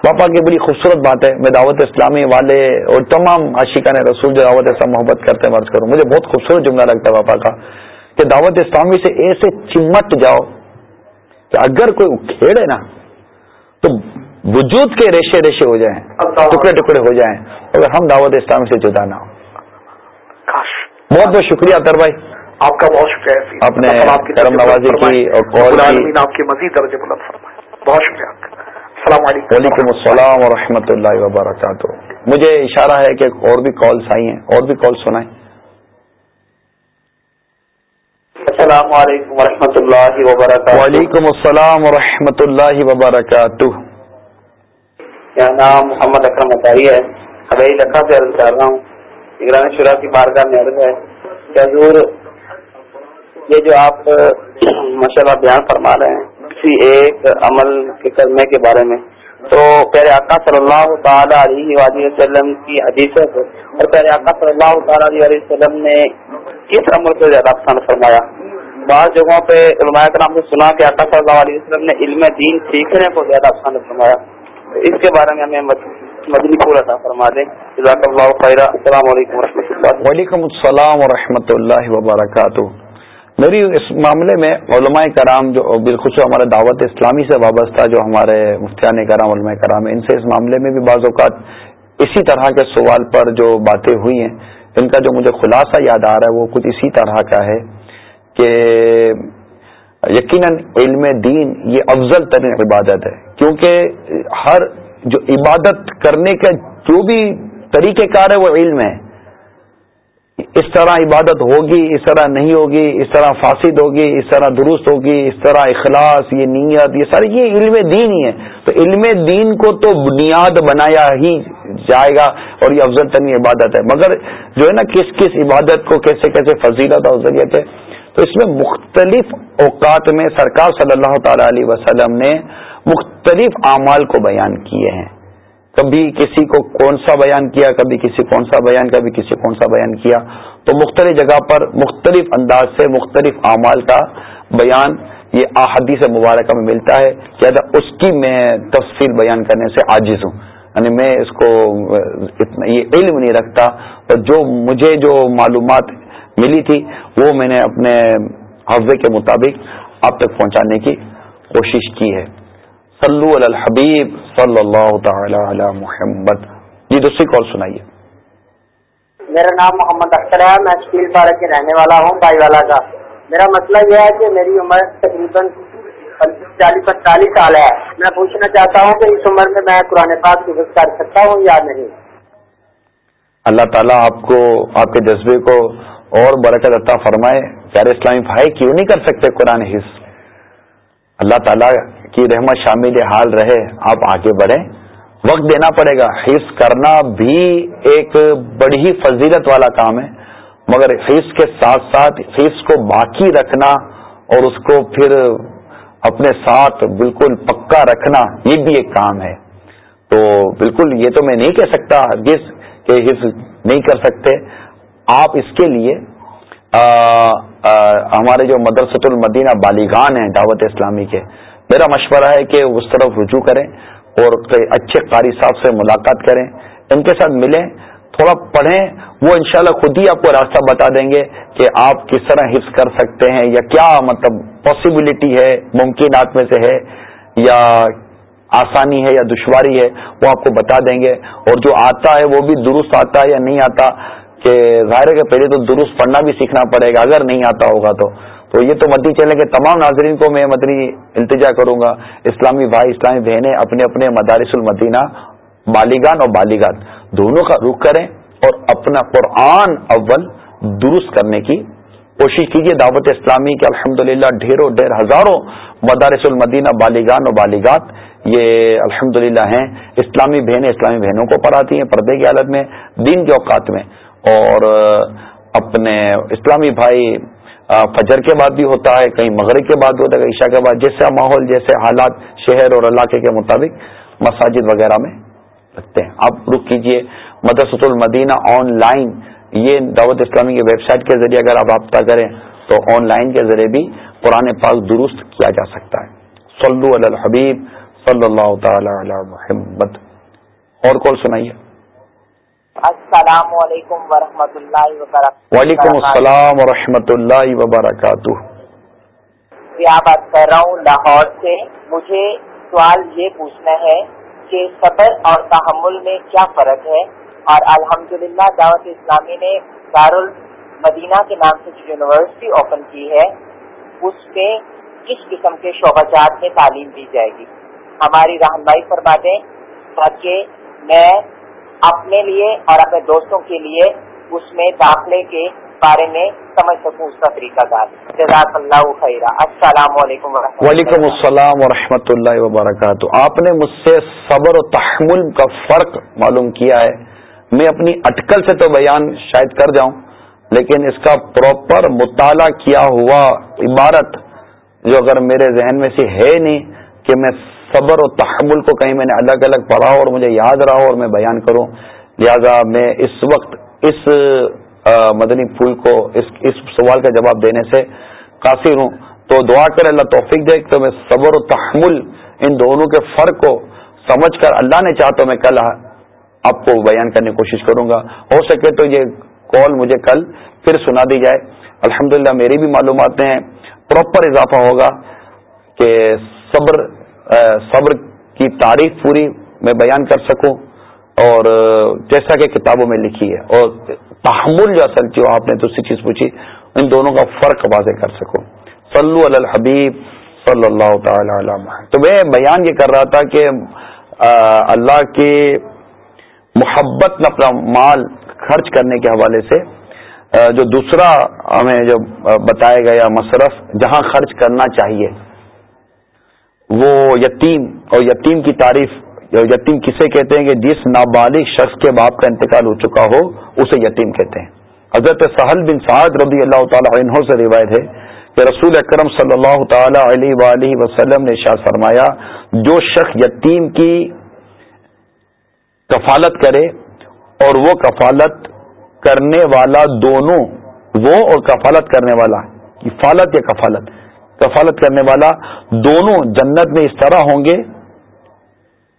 پاپا کی بڑی خوبصورت بات ہے میں دعوت اسلامی والے اور تمام عاشقان رسول جو دعوت اسلام محبت کرتے ہیں مرض کروں مجھے بہت خوبصورت جملہ لگتا ہے پاپا کا کہ دعوت اسلامی سے ایسے چمٹ جاؤ کہ اگر کوئی کھیڑے نا تو وجود کے ریشے ریشے ہو جائیں ٹکڑے ٹکڑے ہو جائیں اگر ہم دعوت اسلامی سے جدا نہ ہو بہت بہت شکریہ اطر بھائی۔ آپ کا بہت شکریہ۔ آپ نے کرم نوازی کی اور آپ مزید درجے بلند فرمائے۔ بہت شکریہ۔ السلام علیکم. وعلیکم السلام ورحمۃ اللہ وبرکاتہ. مجھے اشارہ ہے کہ اور بھی کالس آئی ہیں. اور بھی کال سنائیں. السلام علیکم ورحمۃ اللہ وبرکاتہ. وعلیکم السلام ورحمۃ اللہ وبرکاتہ. میرا نام محمد اکرم اطاری ہے. حبی لکھا سے عرض کر رہا ہوں. نگرانی شرح کی بارگاہ میں عرض ہے کہ حضور یہ جو آپ ماشاء اللہ بیان فرما رہے ہیں کسی ایک عمل کے کرنے کے بارے میں۔ تو پیارے آقا صلی اللہ تعالیٰ علیہ وآلہ وسلم کی حدیث اور پیارے آقا صلی اللہ تعالیٰ علیہ وسلم نے کس عمل کو زیادہ پسند فرمایا۔ بعض جگہوں پہ علماء کے نام سے سنا کہ آقا صلی اللہ علیہ وسلم نے علم دین سیکھنے کو زیادہ پسند فرمایا۔ اس کے بارے میں ہمیں مدنی پور عطا فرما دیں۔ جزاک اللہ خیر السلام علیکم و رحمۃ اللہ۔ وعلیکم السلام و رحمۃ اللہ وبرکاتہ۔ میری اس معاملے میں علماء کرام جو بالخصوص ہمارے دعوت اسلامی سے وابستہ جو ہمارے مفتیان کرام، علماء کرام ہیں ان سے اس معاملے میں بھی بعض اوقات اسی طرح کے سوال پر جو باتیں ہوئی ہیں، ان کا جو مجھے خلاصہ یاد آ رہا ہے، وہ کچھ اسی طرح کا ہے کہ یقیناً علم دین یہ افضل ترین عبادت ہے، کیونکہ ہر جو عبادت کرنے کا جو بھی طریقہ کار ہے، وہ علم ہے۔ اس طرح عبادت ہوگی، اس طرح نہیں ہوگی، اس طرح فاسد ہوگی، اس طرح درست ہوگی، اس طرح اخلاص، یہ نیت، یہ سارے یہ علم دین ہی ہے۔ تو علم دین کو تو بنیاد بنایا ہی جائے گا اور یہ افضل ترین عبادت ہے۔ مگر جو ہے نا، کس کس عبادت کو کیسے کیسے فضیلت اور ضریعت ہے؟ تو اس میں مختلف اوقات میں سرکار صلی اللہ تعالی علیہ وسلم نے مختلف اعمال کو بیان کیے ہیں۔ کبھی کسی کو کون سا بیان کیا، کبھی کسی کون سا بیان، کبھی کسی کون سا بیان کیا۔ تو مختلف جگہ پر مختلف انداز سے مختلف اعمال کا بیان یہ احادیث مبارکہ میں ملتا ہے۔ لہٰذا اس کی میں تفصیل بیان کرنے سے عاجز ہوں۔ یعنی میں اس کو اتنا یہ علم نہیں رکھتا۔ اور جو مجھے جو معلومات ملی تھی، وہ میں نے اپنے حفظے کے مطابق آپ تک پہنچانے کی کوشش کی ہے۔ صلو علی الحبیب صلی اللہ تعالی علی محمد۔ جی دوسری کال سنائیے۔ میرا نام محمد اختر ہے میں اسٹیل پارک کے رہنے والا ہوں بائی والا کا۔ میرا مسئلہ یہ ہے کہ میری عمر تقریباً چالیس پینتالیس سال ہے۔ میں پوچھنا چاہتا ہوں کہ اس عمر میں میں قرآن پاک کی کر سکتا ہوں یا نہیں؟ اللہ تعالیٰ آپ کو آپ کے جذبے کو اور برکت عطا فرمائے۔ پیارے اسلامی بھائی کیوں نہیں کر سکتے قرآن حص اللہ تعالیٰ کی رحمت شامل حال رہے آپ آگے بڑھیں۔ وقت دینا پڑے گا۔ حفظ کرنا بھی ایک بڑی فضیلت والا کام ہے مگر حفظ کے ساتھ ساتھ حفظ کو باقی رکھنا اور اس کو پھر اپنے ساتھ بالکل پکا رکھنا یہ بھی ایک کام ہے۔ تو بالکل یہ تو میں نہیں کہہ سکتا جس کہ حفظ نہیں کر سکتے۔ آپ اس کے لیے آ, آ, ہمارے جو مدرسۃ المدینہ بالیگان ہیں دعوت اسلامی کے میرا مشورہ ہے کہ اس طرف رجوع کریں اور اچھے قاری صاحب سے ملاقات کریں، ان کے ساتھ ملیں، تھوڑا پڑھیں، وہ انشاءاللہ خود ہی آپ کو راستہ بتا دیں گے کہ آپ کس طرح حفظ کر سکتے ہیں یا کیا مطلب پاسبلٹی ہے، ممکنات میں سے ہے، یا آسانی ہے یا دشواری ہے، وہ آپ کو بتا دیں گے۔ اور جو آتا ہے وہ بھی درست آتا ہے یا نہیں آتا، کہ ظاہر ہے کہ پہلے تو درست پڑھنا بھی سیکھنا پڑے گا، اگر نہیں آتا ہوگا تو۔ تو یہ تو مدی چلیں کہ تمام ناظرین کو میں مدنی التجا کروں گا۔ اسلامی بھائی، اسلامی بہنیں اپنے اپنے مدارس المدینہ بالیگان اور بالیگان دونوں کا رخ کریں اور اپنا قرآن اول درست کرنے کی کوشش کیجیے دعوت اسلامی کے الحمد للہ ڈھیروں، ڈھیر ہزاروں مدارس المدینہ بالیگان اور بالیگات یہ الحمد ہیں۔ اسلامی بہنیں اسلامی بہنوں کو پڑھاتی ہیں پردے کی حالت میں، دین کے اوقات میں۔ اور اپنے اسلامی بھائی فجر کے بعد بھی ہوتا ہے، کہیں مغرب کے بعد بھی ہوتا ہے عشاء کے بعد جیسا ماحول، جیسے حالات شہر اور علاقے کے مطابق مساجد وغیرہ میں رکھتے ہیں۔ آپ رک کیجیے، مدرسۃ المدینہ آن لائن، یہ دعوت اسلامی کی ویب سائٹ کے ذریعے اگر آپ رابطہ کریں تو آن لائن کے ذریعے بھی قرآن پاک درست کیا جا سکتا ہے۔ صلو علی الحبیب صلی اللہ تعالی علی محمد۔ اور کال سنائیے؟ السلام علیکم ورحمۃ اللہ وبرکاتہ۔ وعلیکم السلام ورحمۃ اللہ وبرکاتہ۔ بات کر رہا ہوں لاہور سے۔ مجھے سوال یہ پوچھنا ہے کہ صبر اور تحمل میں کیا فرق ہے؟ اور الحمدللہ دعوت اسلامی نے دار المدینہ کے نام سے جو یونیورسٹی اوپن کی ہے اس پہ کس قسم کے شعبہ جات میں تعلیم دی جائے گی؟ ہماری رہنمائی فرما دیں تاکہ میں اپنے لیے اور اپنے دوستوں کے لیے اس میں داخلے کے بارے میں سمجھ سکوں اس کا طریقہ کار۔ جزاک اللہ خیر السلام علیکم وعلیکم السلام و اللہ وبرکاتہ۔ آپ نے مجھ سے صبر و تحمل کا فرق معلوم کیا ہے۔ میں اپنی اٹکل سے تو بیان شاید کر جاؤں، لیکن اس کا پراپر مطالعہ کیا ہوا عبارت جو اگر میرے ذہن میں سے ہے نہیں کہ میں صبر و تحمل کو کہیں میں نے الگ الگ پڑھا اور مجھے یاد رہا اور میں بیان کروں۔ لہذا میں اس وقت اس مدنی پھول کو اس اس سوال کا جواب دینے سے قاصر ہوں۔ تو دعا کر اللہ توفیق دے تو میں صبر و تحمل ان دونوں کے فرق کو سمجھ کر اللہ نے چاہ تو میں کل آپ کو بیان کرنے کی کوشش کروں گا۔ ہو سکے تو یہ کال مجھے کل پھر سنا دی جائے۔ الحمدللہ میری بھی معلومات ہیں پراپر اضافہ ہوگا کہ صبر صبر کی تاریخ پوری میں بیان کر سکوں اور جیسا کہ کتابوں میں لکھی ہے اور تحمل جو اصل جو آپ نے دوسری چیز پوچھی، ان دونوں کا فرق واضح کر سکوں۔ صلو علی الحبیب صلی اللہ تعالی علی تو میں بیان یہ کر رہا تھا کہ اللہ کے محبت میں اپنا مال خرچ کرنے کے حوالے سے جو دوسرا ہمیں جو بتایا گیا مصرف، جہاں خرچ کرنا چاہیے وہ یتیم اور یتیم کی تعریف یتیم کسے کہتے ہیں کہ جس نابالغ شخص کے باپ کا انتقال ہو چکا ہو، اسے یتیم کہتے ہیں۔ حضرت سہل بن سعد رضی اللہ تعالی عنہ سے روایت ہے کہ رسول اکرم صلی اللہ تعالی علیہ وآلہ وسلم نے شاہ فرمایا، جو شخص یتیم کی کفالت کرے اور وہ کفالت کرنے والا دونوں، وہ اور کفالت کرنے والا، کفالت یا کفالت؟ کفالت کرنے والا دونوں جنت میں اس طرح ہوں گے۔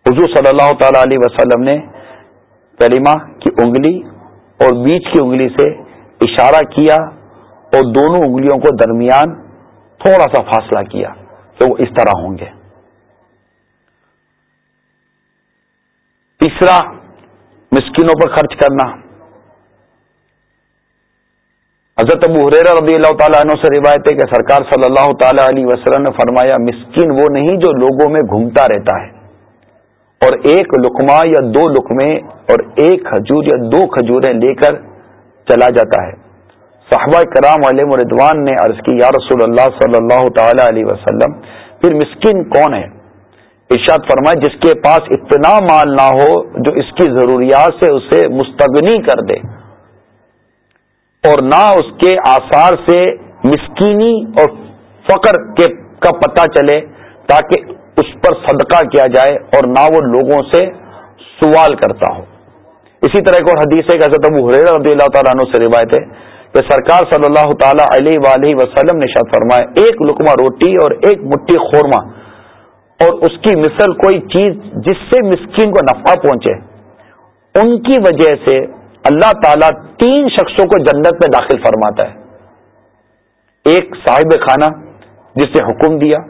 حضور صلی اللہ تعالی علیہ وسلم نے کریمہ کی انگلی اور بیچ کی انگلی سے اشارہ کیا اور دونوں انگلیوں کو درمیان تھوڑا سا فاصلہ کیا کہ وہ اس طرح ہوں گے۔ تیسرا، مسکینوں پر خرچ کرنا۔ حضرت ابو حریر رضی اللہ تعالیٰ عنہ سے روایت ہے کہ سرکار صلی اللہ تعالی علیہ وسلم نے فرمایا، مسکین وہ نہیں جو لوگوں میں گھومتا رہتا ہے۔ اور ایک لکما یا دو لکمے اور ایک کھجور یا دو کھجوریں لے کر چلا جاتا ہے۔ صحابہ کرام علیہ مردوان نے عرض کی، یا رسول اللہ صلی اللہ تعالی علیہ وسلم، پھر مسکن کون ہے؟ ارشاد فرمائے، جس کے پاس اتنا مال نہ ہو جو اس کی ضروریات سے اسے مستغنی کر دے۔ اور نہ اس کے آثار سے مسکینی اور فقر کے کا پتہ چلے تاکہ اس پر صدقہ کیا جائے اور نہ وہ لوگوں سے سوال کرتا ہو۔ اسی طرح ایک اور حدیث ہے کہ حضرت ابو حریر رضی اللہ تعالیٰ عنہ سے روایت ہے کہ سرکار صلی اللہ تعالی علیہ وآلہ وسلم نے شاد فرمایا، ایک لکما روٹی اور ایک مٹھی خورما اور اس کی مثل کوئی چیز جس سے مسکین کو نفع پہنچے۔ ان کی وجہ سے اللہ تعالیٰ تین شخصوں کو جنت میں داخل فرماتا ہے۔ ایک صاحب خانہ جس نے حکم دیا،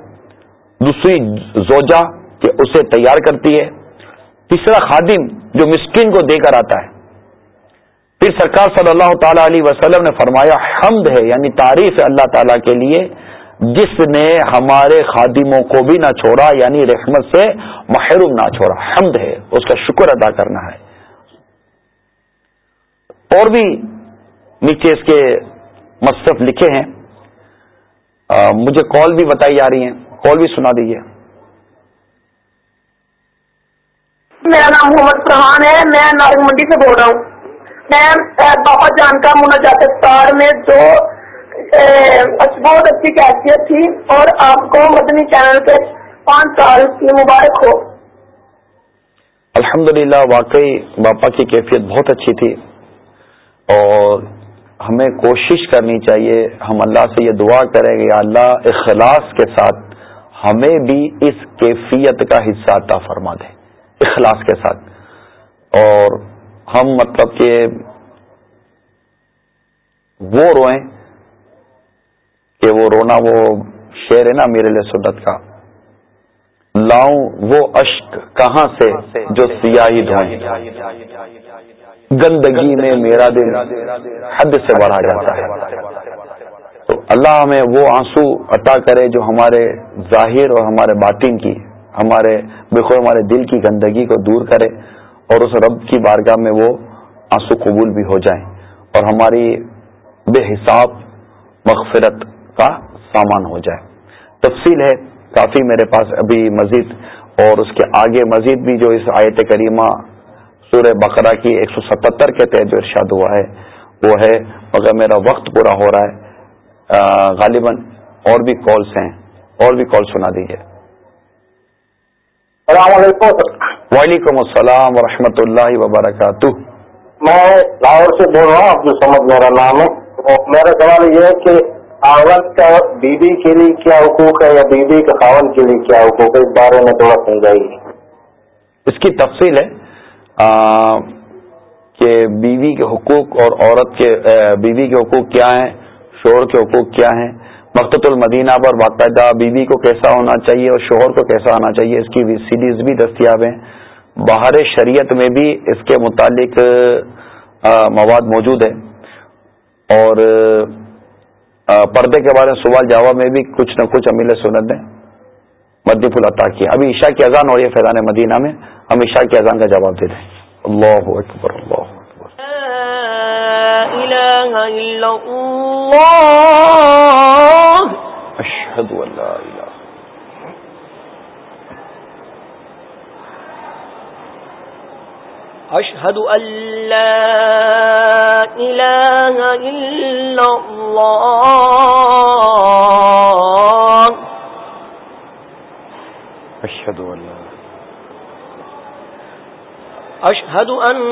دوسری زوجہ کہ اسے تیار کرتی ہے، تیسرا خادم جو مسکن کو دے کر آتا ہے۔ پھر سرکار صلی اللہ تعالی علیہ وسلم نے فرمایا، حمد ہے یعنی تعریف ہے اللہ تعالی کے لیے، جس نے ہمارے خادموں کو بھی نہ چھوڑا یعنی رحمت سے محروم نہ چھوڑا۔ حمد ہے، اس کا شکر ادا کرنا ہے۔ اور بھی نیچے اس کے مصرف لکھے ہیں۔ مجھے کال بھی بتائی جا رہی ہیں۔ کال بھی سنا دیجیے میرا نام محمد فرحان ہے۔ میں نارنگ منڈی سے بول رہا ہوں۔ میں بابا جان کا مناجات میں جو بہت اچھی کیفیت تھی اور آپ کو مدنی چینل پہ پانچ سال کی مبارک ہو۔ الحمدللہ واقعی باپا کی کیفیت بہت اچھی تھی۔ اور ہمیں کوشش کرنی چاہیے، ہم اللہ سے یہ دعا کریں گے اللہ، اخلاص کے ساتھ ہمیں بھی اس کیفیت کا حصہ عطا فرما دے، اخلاص کے ساتھ۔ اور ہم مطلب کہ وہ روئیں کہ وہ رونا، وہ شعر ہے نا میرے لیے سنت کا۔ لاؤں وہ اشک کہاں سے جو سیاہی دھوئیں۔ گندگی میں میرا دل حد سے بڑھا جاتا ہے۔ تو اللہ ہمیں وہ آنسو عطا کرے جو ہمارے ظاہر اور ہمارے باطن کی، ہمارے بالکل ہمارے دل کی گندگی کو دور کرے اور اس رب کی بارگاہ میں وہ آنسو قبول بھی ہو جائیں اور ہماری بے حساب مغفرت کا سامان ہو جائے۔ تفصیل ہے، کافی میرے پاس ابھی مزید اور اس کے آگے مزید بھی جو اس آیت کریمہ سورہ بقرہ کی ایک سو ستہتر کے تحت جو ارشاد ہوا ہے وہ ہے مگر میرا وقت پورا ہو رہا ہے۔ غالباً اور بھی کالس ہیں اور بھی کال سنا دیجیے السلام علیکم۔ وعلیکم السلام ورحمۃ اللہ وبرکاتہ۔ میں لاہور سے بول رہا ہوں اپنے سمجھ میرا نام ہے۔ میرا سوال یہ ہے کہ آغت کا بیوی کے لیے کیا حقوق ہے یا بیوی کے خاون کے لیے کیا حقوق ہے؟ اس بارے میں تھوڑا سمجھائیے۔ اس کی تفصیل ہے۔ کہ بیوی کے حقوق اور عورت کے بیوی کے حقوق کیا ہیں، شوہر کے حقوق کیا ہیں؟ مقت المدینہ پر باقاعدہ بیوی کو کیسا ہونا چاہیے اور شوہر کو کیسا ہونا چاہیے، اس کی سیریز بھی دستیاب ہیں۔ باہر شریعت میں بھی اس کے متعلق مواد موجود ہے اور پردے کے بارے میں سوال جواب میں بھی کچھ نہ کچھ امیل سنت نے مدی پھول عطا کیا ابھی عشاء کی اذان ہو رہی ہے فیضان مدینہ میں۔ ہم عشاء کی اذان کا جواب دے دیں اللہ اکبر، اللہ اشہد اللہ۔ أشهد أن لا إله الله أشهد أن لا أشهد أن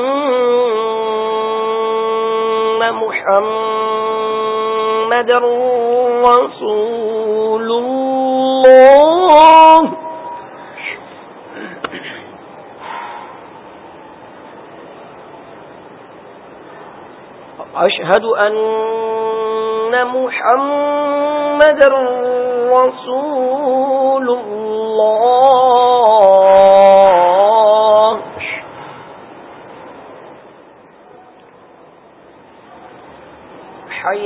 محمد رسول الله. أشهد أن محمد رسول الله.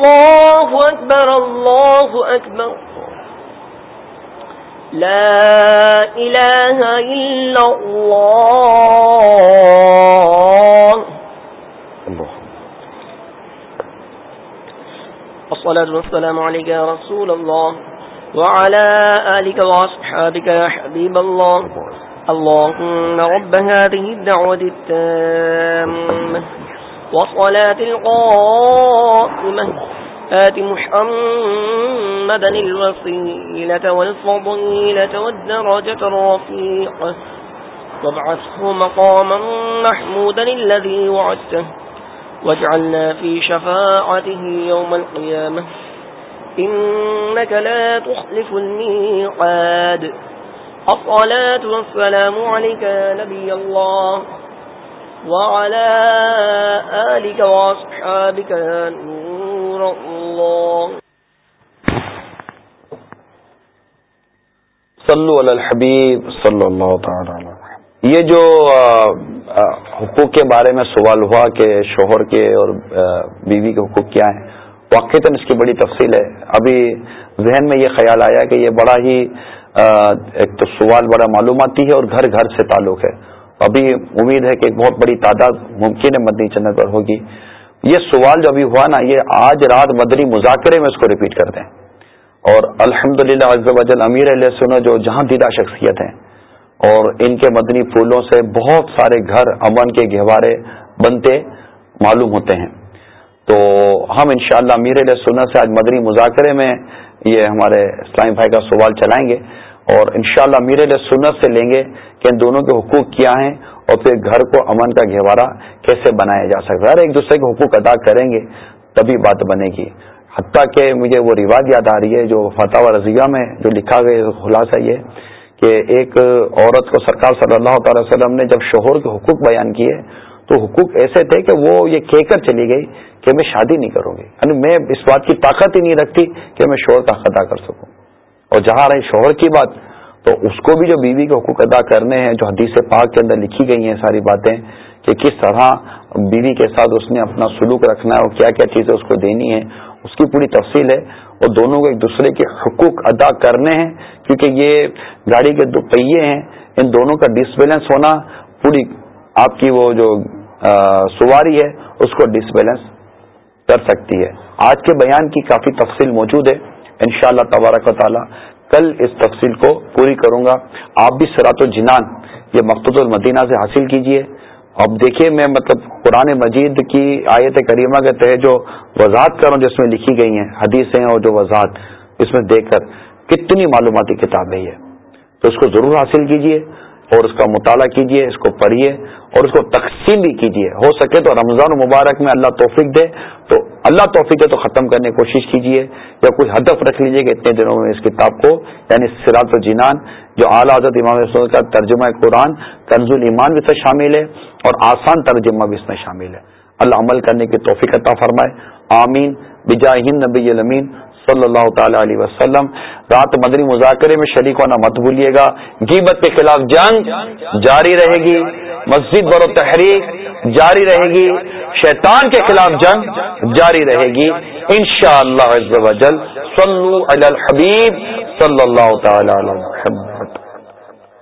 الله أكبر الله أكبر لا إله إلا الله الصلاة والسلام عليك يا رسول الله وعلى آلك وأصحابك يا حبيب الله اللهم رب هذه الدعوة التامة وصلاة القائمة آت محمدا الوصيلة والفضيلة والدرجة الرفيقة وابعثه مقاما محمودا الذي وعدته. واجعلنا في شفاعته يوم القيامة. إنك لا تخلف الميقاد الصلاة والسلام عليك يا نبي الله. وعلى آلك وأصحابك يا نور. الله صلو علی الحبیب صلی اللہ تعالی علیہ یہ جو حقوق کے بارے میں سوال ہوا کہ شوہر کے اور بیوی کے حقوق کیا ہیں واقع اس کی بڑی تفصیل ہے۔ ابھی ذہن میں یہ خیال آیا کہ یہ بڑا ہی ایک تو سوال بڑا معلوماتی ہے اور گھر گھر سے تعلق ہے۔ ابھی امید ہے کہ ایک بہت بڑی تعداد ممکن ہے مدنی چند پر ہوگی۔ یہ سوال جو ابھی ہوا نا، یہ آج رات مدنی مذاکرے میں اس کو ریپیٹ کر دیں اور الحمد للہ امیر علیہ سنو جو جہاں دیدہ شخصیت ہیں، اور ان کے مدنی پھولوں سے بہت سارے گھر امن کے گہوارے بنتے معلوم ہوتے ہیں۔ تو ہم انشاءاللہ شاء اللہ سنت سے آج مدنی مذاکرے میں یہ ہمارے اسلامی بھائی کا سوال چلائیں گے۔ اور انشاءاللہ شاء اللہ سنت سے لیں گے کہ ان دونوں کے حقوق کیا ہیں اور پھر گھر کو امن کا گہوارہ کیسے بنایا جا سکتا ہے؟ ایک دوسرے کے حقوق ادا کریں گے، تبھی بات بنے گی۔ حتیٰ کہ مجھے وہ رواج یاد آ رہی ہے جو فتح و رضیہ میں جو لکھا گیا خلاصہ یہ کہ ایک عورت کو سرکار صلی اللہ تعالی وسلم نے جب شوہر کے حقوق بیان کیے، تو حقوق ایسے تھے کہ وہ یہ کہہ کر چلی گئی کہ میں شادی نہیں کروں گی۔ یعنی میں اس بات کی طاقت ہی نہیں رکھتی کہ میں شوہر کا ادا کر سکوں۔ اور جہاں رہی شوہر کی بات، تو اس کو بھی جو بیوی کے حقوق ادا کرنے ہیں، جو حدیث پاک کے اندر لکھی گئی ہیں ساری باتیں کہ کس طرح بیوی کے ساتھ اس نے اپنا سلوک رکھنا ہے اور کیا کیا چیزیں اس کو دینی ہے اس کی پوری تفصیل ہے۔ اور دونوں کو ایک دوسرے کے حقوق ادا کرنے ہیں، کیونکہ یہ گاڑی کے دو پہیے ہیں۔ ان دونوں کا ڈسبیلنس ہونا پوری آپ کی وہ جو سواری ہے، اس کو ڈسبیلنس کر سکتی ہے۔ آج کے بیان کی کافی تفصیل موجود ہے۔ ان شاء اللہ تبارک و تعالی کل اس تفصیل کو پوری کروں گا۔ آپ بھی سرات و جنان یہ مقتد المدینہ سے حاصل کیجیے۔ اب دیکھیے میں مطلب قرآن مجید کی آیت کریمہ کے تحت جو وضاحت کر رہا ہوں، جس میں لکھی گئی ہیں، حدیثیں اور جو وضاحت، اس میں دیکھ کر کتنی معلوماتی کتاب ہے یہ۔ تو اس کو ضرور حاصل کیجیے اور اس کا مطالعہ کیجیے اس کو پڑھیے اور اس کو تقسیم بھی کیجیے ہو سکے تو رمضان مبارک میں اللہ توفیق دے تو اللہ توفیق دے تو ختم کرنے کی کوشش کیجیے یا کوئی ہدف رکھ لیجیے کہ اتنے دنوں میں اس کتاب کو یعنی سراط الجنان، جو اعلیٰ حضرت امام رسول کا ترجمہ قرآن طنز المان بھی اس میں شامل ہے اور آسان ترجمہ بھی اس میں شامل ہے۔ اللہ عمل کرنے کی توفیق عطا فرمائے۔ آمین۔ بجاہند نبی المین صلی اللہ تعالی علیہ وسلم۔ رات مدنی مذاکرے میں شریک ہونا مت بھولیے گا۔ گیبت کے خلاف جنگ جاری رہے گی۔ مسجد بر و تحریک جاری رہے گی۔ شیطان کے خلاف جنگ جاری رہے گی۔ ان شاء اللہ صلو علی الحبیب صلی اللہ تعالی علی محمد